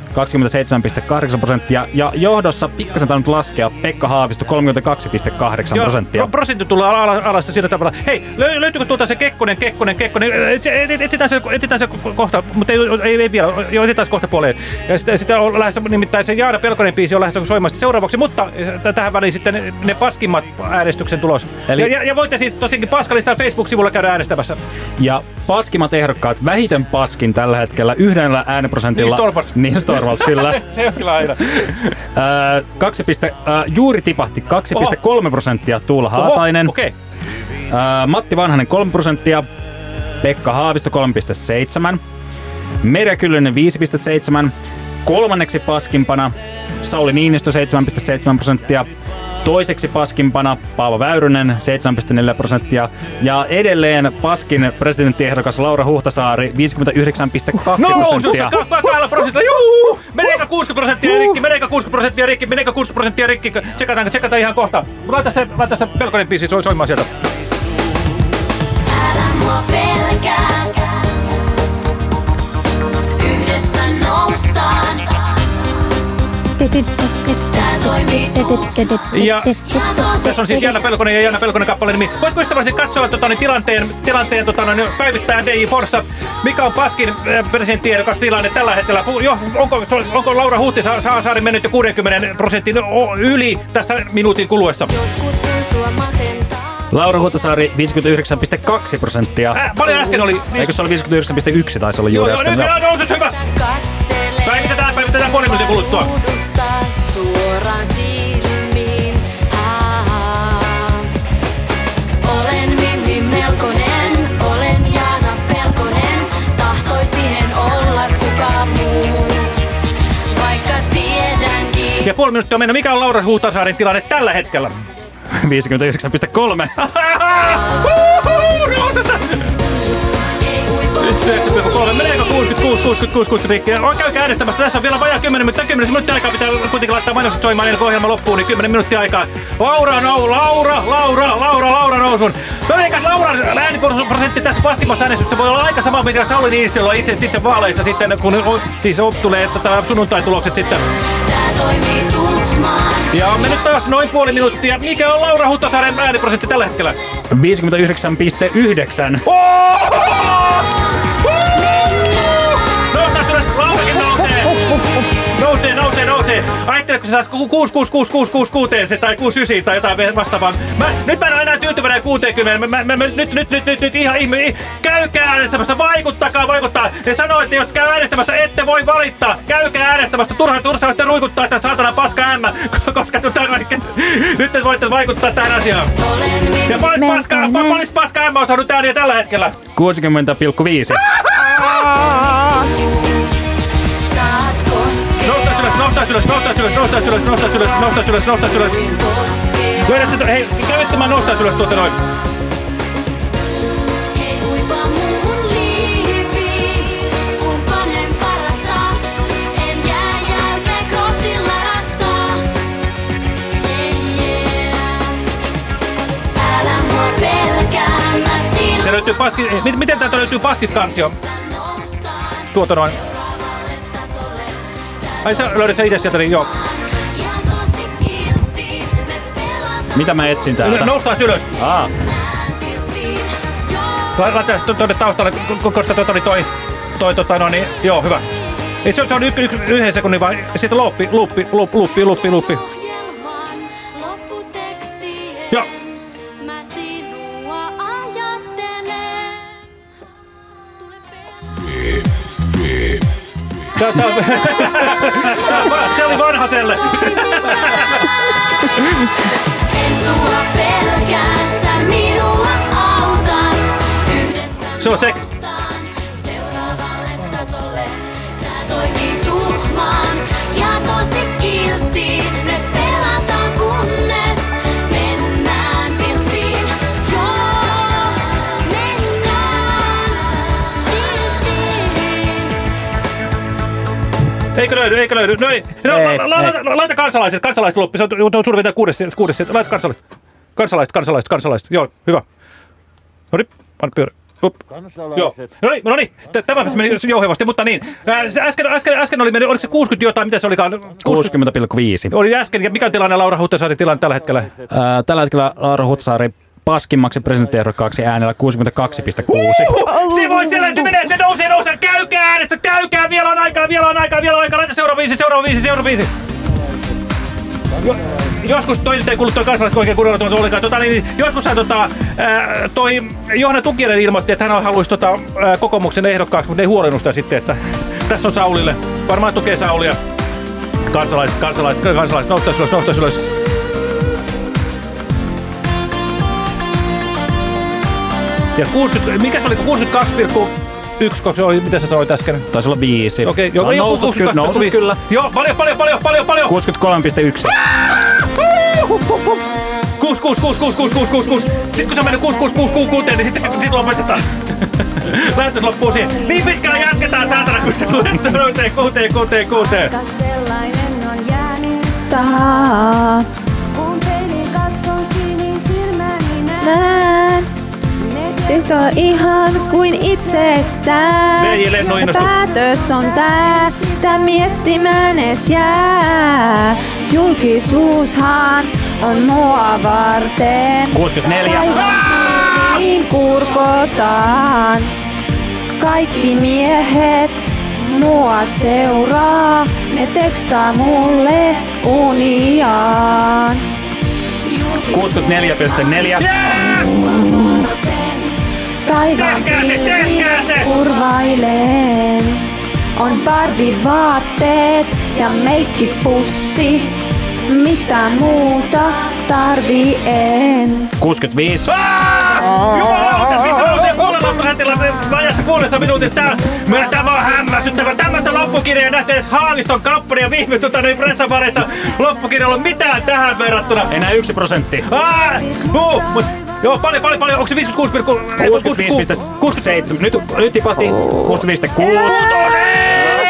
27,8 prosenttia. Ja johdossa pikkasen tainnut laskea Pekka Haavisto 32,8 prosenttia. Joo, prosentti tulee al- al- alasta sillä tavalla. Hei, löy- löytyykö tuolta se Kekkonen, Kekkonen, Kekkonen? Et- et- Etsitään se, etsitään se ko- kohta, mutta ei, ei, ei vielä. Joo, etsitään se kohta puoleen. Ja sitten, sitten on lähdössä, nimittäin se Jaana Pelkonen biisi on lähdössä soimaan seuraavaksi, mutta tähän väliin sitten ne- ne paskimmat äänestyksen tulos. Eli- Ja, ja, ja voitte siis tosiaankin Paskalistan Facebook-sivulla käydä äänestämässä. Ja paskimmat ehdokkaat, vähiten paskin tällä hetkellä yhdellä ääniprosentilla. Nils Torvalds. Nils Torvalds, kyllä. se on kyllä aina. Kaksi piste, ää, juuri tipahti 2,3 prosenttia Tuula Haatainen. Okei. Ää, Matti Vanhanen 3 prosenttia. Pekka Haavisto 3,7. Merja Kyllönen 5,7. Kolmanneksi paskimpana Sauli Niinistö 7,7 prosenttia. Toiseksi paskimpana Paavo Väyrynen 7,4 prosenttia. Ja edelleen paskin presidenttiehdokas Laura Huhtasaari 59,2 prosenttia. Nousussa ka- kahdella prosentilla. Juu! Meneekö 60 prosenttia rikki? Meneekö 60 prosenttia rikki? Meneekö 60 prosenttia rikki? Tsekataan, tsekataan ihan kohta. Laita se, laita se Pelkonen biisi soi, soimaan sieltä. Ja tässä on siis Janna Pelkonen ja Janna Pelkonen kappale nimi. Voitko ystävällisesti katsoa tota, niin, tilanteen, tilanteen tota, niin, päivittää DJ Forssa, mikä on Paskin äh, presidenttiehdokas tilanne tällä hetkellä? Jo, onko, onko Laura Huhtisaari mennyt jo 60 prosentin yli tässä minuutin kuluessa? Joskus kun sua masentaa. Laura Huhtasaari 59,2 prosenttia. Äh, paljon äsken oli? Eikö se oli 59,1 taisi olla juuri Joo, joo, äsken? nyt Joo. on se hyvä. Päivitetään, päivitetään puoli minuutin kuluttua. Ja puoli minuuttia on mennyt. Mikä on Laura Huhtasaaren tilanne tällä hetkellä? 59,3. Uhuhu, nousussa! 9,3. Meneekö 66, 66, 66 rikkiä? On käykää äänestämässä. Tässä on vielä vajaa 10 minuuttia. 10 minuuttia aikaa pitää kuitenkin laittaa mainokset soimaan ennen kuin ohjelma loppuu, niin 10 minuuttia aikaa. Laura, nou, Laura, Laura, Laura, Laura nousun. Mä veikkaan, että Lauran ääniprosentti tässä paskimassa äänestyksessä voi olla aika sama, mitä Sauli Niinistöllä on itse, itse vaaleissa sitten, kun siis tulee tota, sunnuntai-tulokset sitten. Ja on mennyt taas noin puoli minuuttia. Mikä on Laura Huhtasaaren ääniprosentti tällä hetkellä? 59,9. Noustaan Nousee, nousee, nousee! Ajatteletko se saisi 66666 se tai 69 tai jotain vastaavaa? Mä, nyt mä en ole enää tyytyväinen 60. Mä, mä, mä, mä, nyt, nyt, nyt, nyt, nyt ihan ihme. Käykää äänestämässä, vaikuttakaa, vaikuttaa. Ne sanoo, että jos käy äänestämässä, ette voi valittaa. Käykää äänestämässä, turha turha sitten ruikuttaa sitä saatana paska ämmä, koska tota, nyt te voitte vaikuttaa tähän asiaan. Ja pois paska, pois paska ämmä on saanut ääniä tällä hetkellä. 60,5. Ylös, noustaan ylös, noustaan ylös, noustaan ylös, noustaan ylös, noustaan ylös, noustaan ylös. Löydät sitä, hei, kävittämään noustaan ylös tuota noin. Hei huipa muuhun liiviin, kumppanen parasta. En jää jälkeen kroftilla rastaa. Yeah, yeah. Älä mua pelkää, mä siinä Se löytyy paski... eh, mit- Miten täältä löytyy paskiskansio? Tuota noin. Ai sä löydät sä itse sieltä, niin joo. Mitä mä etsin täältä? Noustaan ylös. Aa. Laitetaan se tuonne taustalle, koska tota, niin toi, toi tota, no niin, joo, hyvä. Se, on- se on yksi, yksi, yhden sekunnin vaan, sitten loppi, luppi, luppi, luppi, luppi. Joo. Tää, tää, se, on va- se oli vanhaselle. En sua pelkää, sä minua autat. Yhdessä Se on se. Eikö löydy, eikö löydy? No ei. No, Ei, la, la, ei. la, laita kansalaiset, kansalaiset loppi. Se on, on suurin piirtein kuudes, kuudes sieltä. Laita kansalaiset. Kansalaiset, kansalaiset, kansalaiset. Joo, hyvä. No niin, anna pyörä. Joo. No niin, no niin. Tämä meni jouhevasti, mutta niin. Äsken, äsken, äsken oli mennyt, oliko se 60 jotain, mitä se olikaan? 60,5. Oli äsken, ja mikä on tilanne Laura Huhtasaaren tilanne tällä hetkellä? Ää, tällä hetkellä Laura Hutsaari paskimmaksi presidenttiehdokkaaksi äänellä 62,6. Se voi siellä, se menee, se nousee, nousee. Käykää äänestä, käykää. Vielä on aikaa, vielä on aikaa, vielä on aikaa. Laita seuraava viisi, seuraava viisi, seuraava viisi. Jo, joskus toi nyt ei kuulu toi kansalaiset oikein kunnolla tuota ollenkaan. Tota, niin, joskus tota, ää, toi Johanna Tukielen ilmoitti, että hän haluaisi tota, ää, kokoomuksen ehdokkaaksi, mutta ei huolennut sitä sitten, että tässä on Saulille. Varmaan tukee Saulia. Kansalaiset, kansalaiset, kansalaiset, noustaan ylös, noustaan ylös. Ja 60, mikä se oli, 62,1, koska se oli, mitä sä sanoit äsken? Taisi olla viisi. Okei, Se on joku noussut, ky- 62,5. noussut kyllä. Joo, paljon, paljon, paljon, paljon, paljon. 63,1. 6, 6, 6, 6, 6, 6, 6, 6. Sitten kun se on mennyt 6, 6, 6, 6, 6, niin sitten sit, sit lopetetaan. Lähetys loppuu siihen. Niin pitkään jatketaan saatana, kun sitä kuuteen, kuuteen, kuuteen, kuuteen. Sellainen on jäänyt Taa, Kun peilin katson sinisilmäni näen. Tehkö ihan kuin itsestään. Ja. Päätös on tää, tää miettimään ees jää. Julkisuushan on mua varten. 64. Niin kurkotaan. Kaikki miehet mua seuraa. Ne tekstaa mulle uniaan. 64,4. Taivaan kurvailen. On Barbie vaatteet ja meikkipussi. Mitä muuta tarvii en. 65. Jumalauta, siis se nousee puolella prosentilla vajassa kuudessa minuutissa. Tää, meillä tämä on hämmästyttävä. Tämmöistä loppukirjaa nähty edes Haaviston kampanja viime tota, niin pressapareissa. Loppukirjalla on mitään tähän verrattuna. Enää yksi prosentti. Ah, uh, mut, joo, paljon, paljon, paljon. Onko se 56, 65,7. Nyt, nyt tipahti 65,6.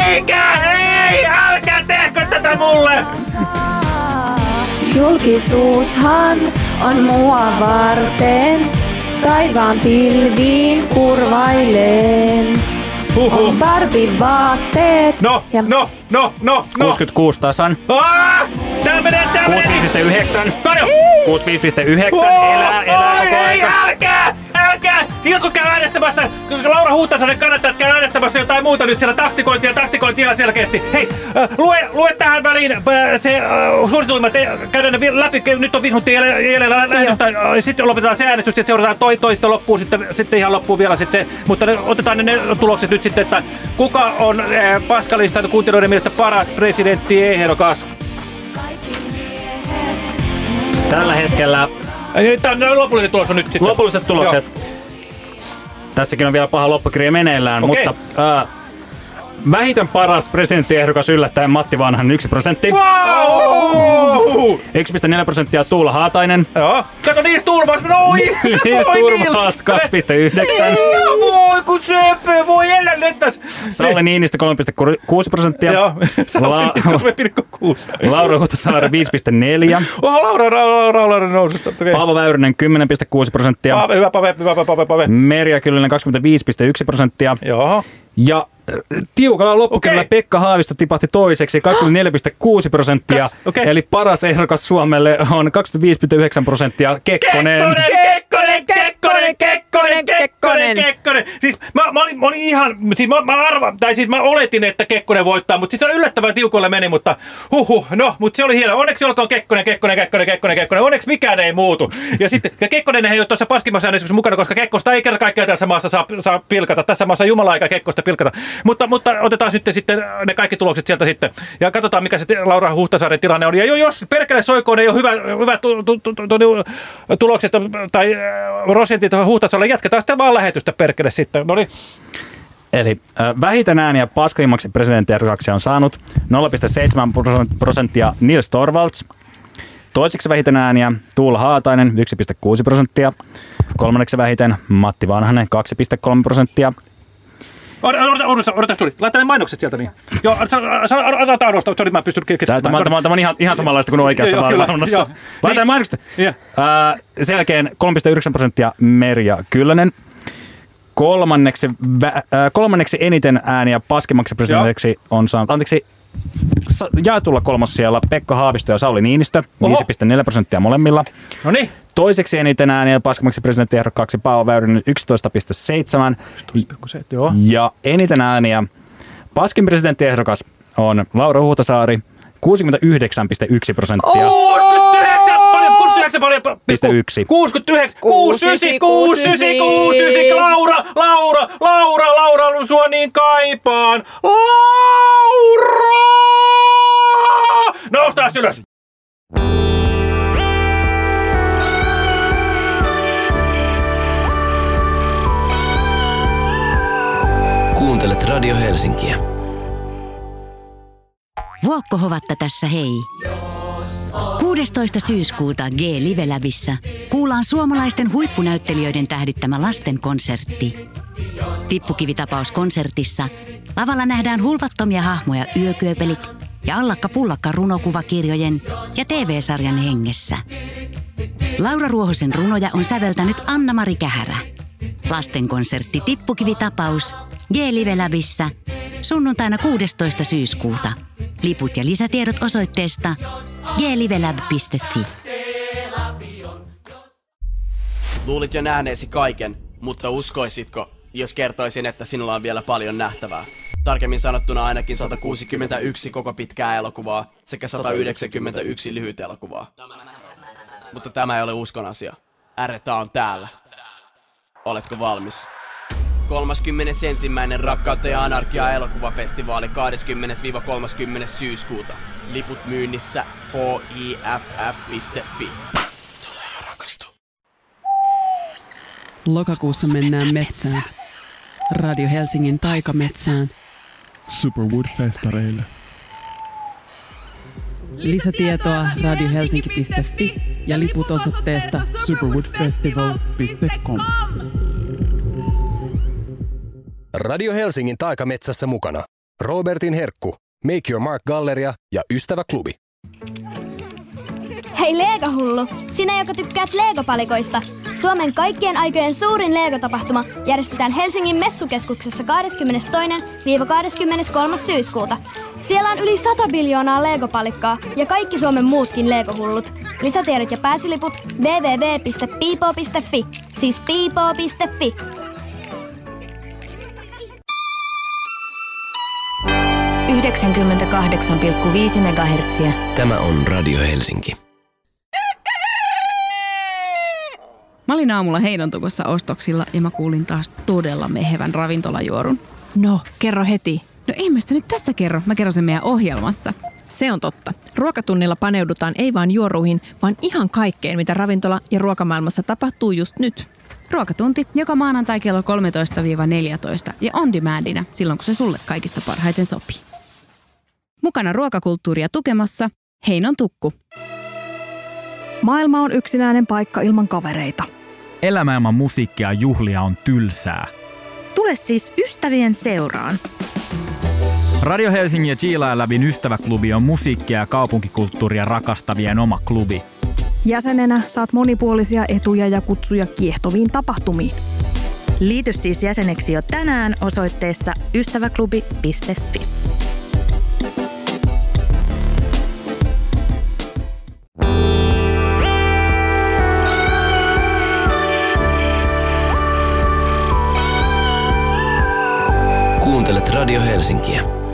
Eikä, ei, älkää tehkö tätä mulle! Julkisuushan on mua varten. Taivaan pilviin kurvailen. On Barbie vaatteet. No, ja no, no, no, no. 66 tasan. Ah! Tää menee, tää menee. 65,9. Paljon! 65,9. Elää, elää koko ei, aika. älkää! Älkää! Siinä kun käy äänestämässä, Laura Huhtasanen kannattaa käy äänestämässä jotain muuta nyt siellä taktikointia, taktikointia selkeästi. Hei, äh, lue, lue tähän väliin äh, se äh, suosituimmat, käydään läpi, nyt on viisi minuuttia jäljellä- äh, sitten lopetetaan se äänestys, sitten seurataan toi, toista loppuun, sitten, sitten ihan loppuun vielä sitten se, mutta ne, otetaan ne, ne tulokset nyt sitten, että kuka on äh, Paskalistan kuuntelijoiden mielestä paras presidenttiehdokas? Tällä hetkellä Tämä lopullinen tulos on nyt sitten. lopulliset tulokset. Tässäkin on vielä paha loppukirja meneillään, Okei. mutta ää, vähiten paras presidenttiehdokas yllättäen Matti Vanhan 1 prosentti. Wow! 1,4 prosenttia Tuula Haatainen. Joo. Kato, niin istuu Turvals, noi! Nils Turvals 2,9. Voi kun söpö, voi elä lentäs. Sauli Niinistö 3,6 prosenttia. Joo, La- 3,6. Laura Huhtasaari 5,4. Oho, Laura, Laura, Laura noususta. Okay. Paavo Väyrynen 10,6 prosenttia. Paave, hyvä Pave, hyvä Pave, Pave. Merja Kyllönen 25,1 prosenttia. Joo. Ja äh, tiukalla loppukädellä okay. Pekka Haavisto tipahti toiseksi 24,6 prosenttia. Okei. Eli paras ehdokas Suomelle on 25,9 prosenttia Kekkonen. Kekkonen, Kekkonen, Kekkonen, Kekkonen, Kekkonen, Kekkonen. Siis mä, mä, olin, mä olin ihan, siis mä, mä arvan, tai siis mä oletin, että Kekkonen voittaa, mutta siis se yllättävän tiukolle meni, mutta huhu, no, mutta se oli hieno. Onneksi olkoon Kekkonen, Kekkonen, Kekkonen, Kekkonen, Kekkonen. Onneksi mikään ei muutu. Ja sitten, ja Kekkonen ei ole tuossa paskimassa äänestyksessä mukana, koska Kekkosta ei kerta kaikkiaan tässä maassa saa, saa pilkata. Tässä maassa Jumala aika Kekkosta pilkata. Mutta, mutta otetaan sitten, sitten ne kaikki tulokset sieltä sitten. Ja katsotaan, mikä se Laura Huhtasaaren tilanne on. Ja jo- jos perkele soikoon ei ole hyvä, hyvä tu, tu, tu, tu, tu, tulokset tai äh, prosentit Huhtasaarelle, jatketaan sitten vaan lähetystä perkele sitten. No niin. Eli äh, vähiten ääniä paskimmaksi presidenttiehdokaksi on saanut 0,7 prosenttia Nils Torvalds. Toiseksi vähiten ääniä Tuula Haatainen 1,6 prosenttia. Kolmanneksi vähiten Matti Vanhanen 2,3 prosenttia. Odota, odota, odota, odota. Laita ne mainokset sieltä niin. Joo, otetaan arvosta, sori, mä en pysty Tämä, keskittymään. tämä, tämä, tämä on ihan, ihan samanlaista kuin oikeassa valvonnassa. joo. Laitetaan Niin. mainokset. Sen jälkeen 3,9 prosenttia Merja Kyllönen. Kolmanneksi, vä, ää, kolmanneksi eniten ääniä paskimmaksi presidentiksi on saanut, anteeksi, jaetulla kolmossijalla Pekka Haavisto ja Sauli Niinistö, Oho. 5,4 prosenttia molemmilla. No niin. Toiseksi eniten ääniä paskimmaksi presidenttiehdokkaaksi Paavo Väyrynen 11,7. Joo. Ja eniten ääniä paskin presidenttiehdokas on Laura Huhtasaari 69,1 prosenttia. 69 paljon, 69 paljon. Piste yksi. 69, 69, 69, 69, Laura, Laura, Laura, Laura, sua niin kaipaan. Laura! Noustaan ylös. Kuuntelet Radio Helsinkiä. Vuokko Hovatta tässä hei. 16. syyskuuta G-Live Labissa kuullaan suomalaisten huippunäyttelijöiden tähdittämä lasten konsertti. Tippukivitapauskonsertissa lavalla nähdään hulvattomia hahmoja yökyöpelit ja allakka pullakka runokuvakirjojen ja TV-sarjan hengessä. Laura Ruohosen runoja on säveltänyt Anna-Mari Kähärä. Lastenkonsertti Tippukivitapaus G-Live Labissa sunnuntaina 16. syyskuuta. Liput ja lisätiedot osoitteesta glivelab.fi. Luulit jo nähneesi kaiken, mutta uskoisitko, jos kertoisin, että sinulla on vielä paljon nähtävää? Tarkemmin sanottuna ainakin 161 koko pitkää elokuvaa sekä 191 lyhyt elokuvaa. Mutta tämä ei ole uskon asia. Ärrettä on täällä. Oletko valmis? 31. Rakkautta ja Anarkia elokuvafestivaali 20-30. syyskuuta. Liput myynnissä hiff.fi. Lokakuussa mennään metsään. Radio Helsingin taikametsään. Superwood-festareille. Lisätietoa radiohelsinki.fi ja liput osoitteesta superwoodfestival.com. Radio Helsingin taikametsässä mukana Robertin Herkku, Make Your Mark Galleria ja Ystäväklubi. Hei Legohullu! Sinä, joka tykkäät Lego-palikoista. Suomen kaikkien aikojen suurin Lego-tapahtuma järjestetään Helsingin messukeskuksessa 22-23. syyskuuta. Siellä on yli 100 biljoonaa Lego-palikkaa ja kaikki Suomen muutkin Lego-hullut. Lisätiedot ja pääsyliput www.piipo.fi. Siis piipo.fi. ...98,5 MHz. Tämä on Radio Helsinki. Mä olin aamulla Heinontukossa ostoksilla ja mä kuulin taas todella mehevän ravintolajuorun. No, kerro heti. No ei mä sitä nyt tässä kerro, mä kerron sen meidän ohjelmassa. Se on totta. Ruokatunnilla paneudutaan ei vain juoruihin, vaan ihan kaikkeen, mitä ravintola- ja ruokamaailmassa tapahtuu just nyt. Ruokatunti joka maanantai kello 13-14 ja on demandina silloin, kun se sulle kaikista parhaiten sopii. Mukana ruokakulttuuria tukemassa Heinon tukku. Maailma on yksinäinen paikka ilman kavereita. Elämä ilman musiikkia ja juhlia on tylsää. Tule siis ystävien seuraan. Radio Helsingin ja Chiila Lävin ystäväklubi on musiikkia ja kaupunkikulttuuria rakastavien oma klubi. Jäsenenä saat monipuolisia etuja ja kutsuja kiehtoviin tapahtumiin. Liity siis jäseneksi jo tänään osoitteessa ystäväklubi.fi. Radio Helsinkiä.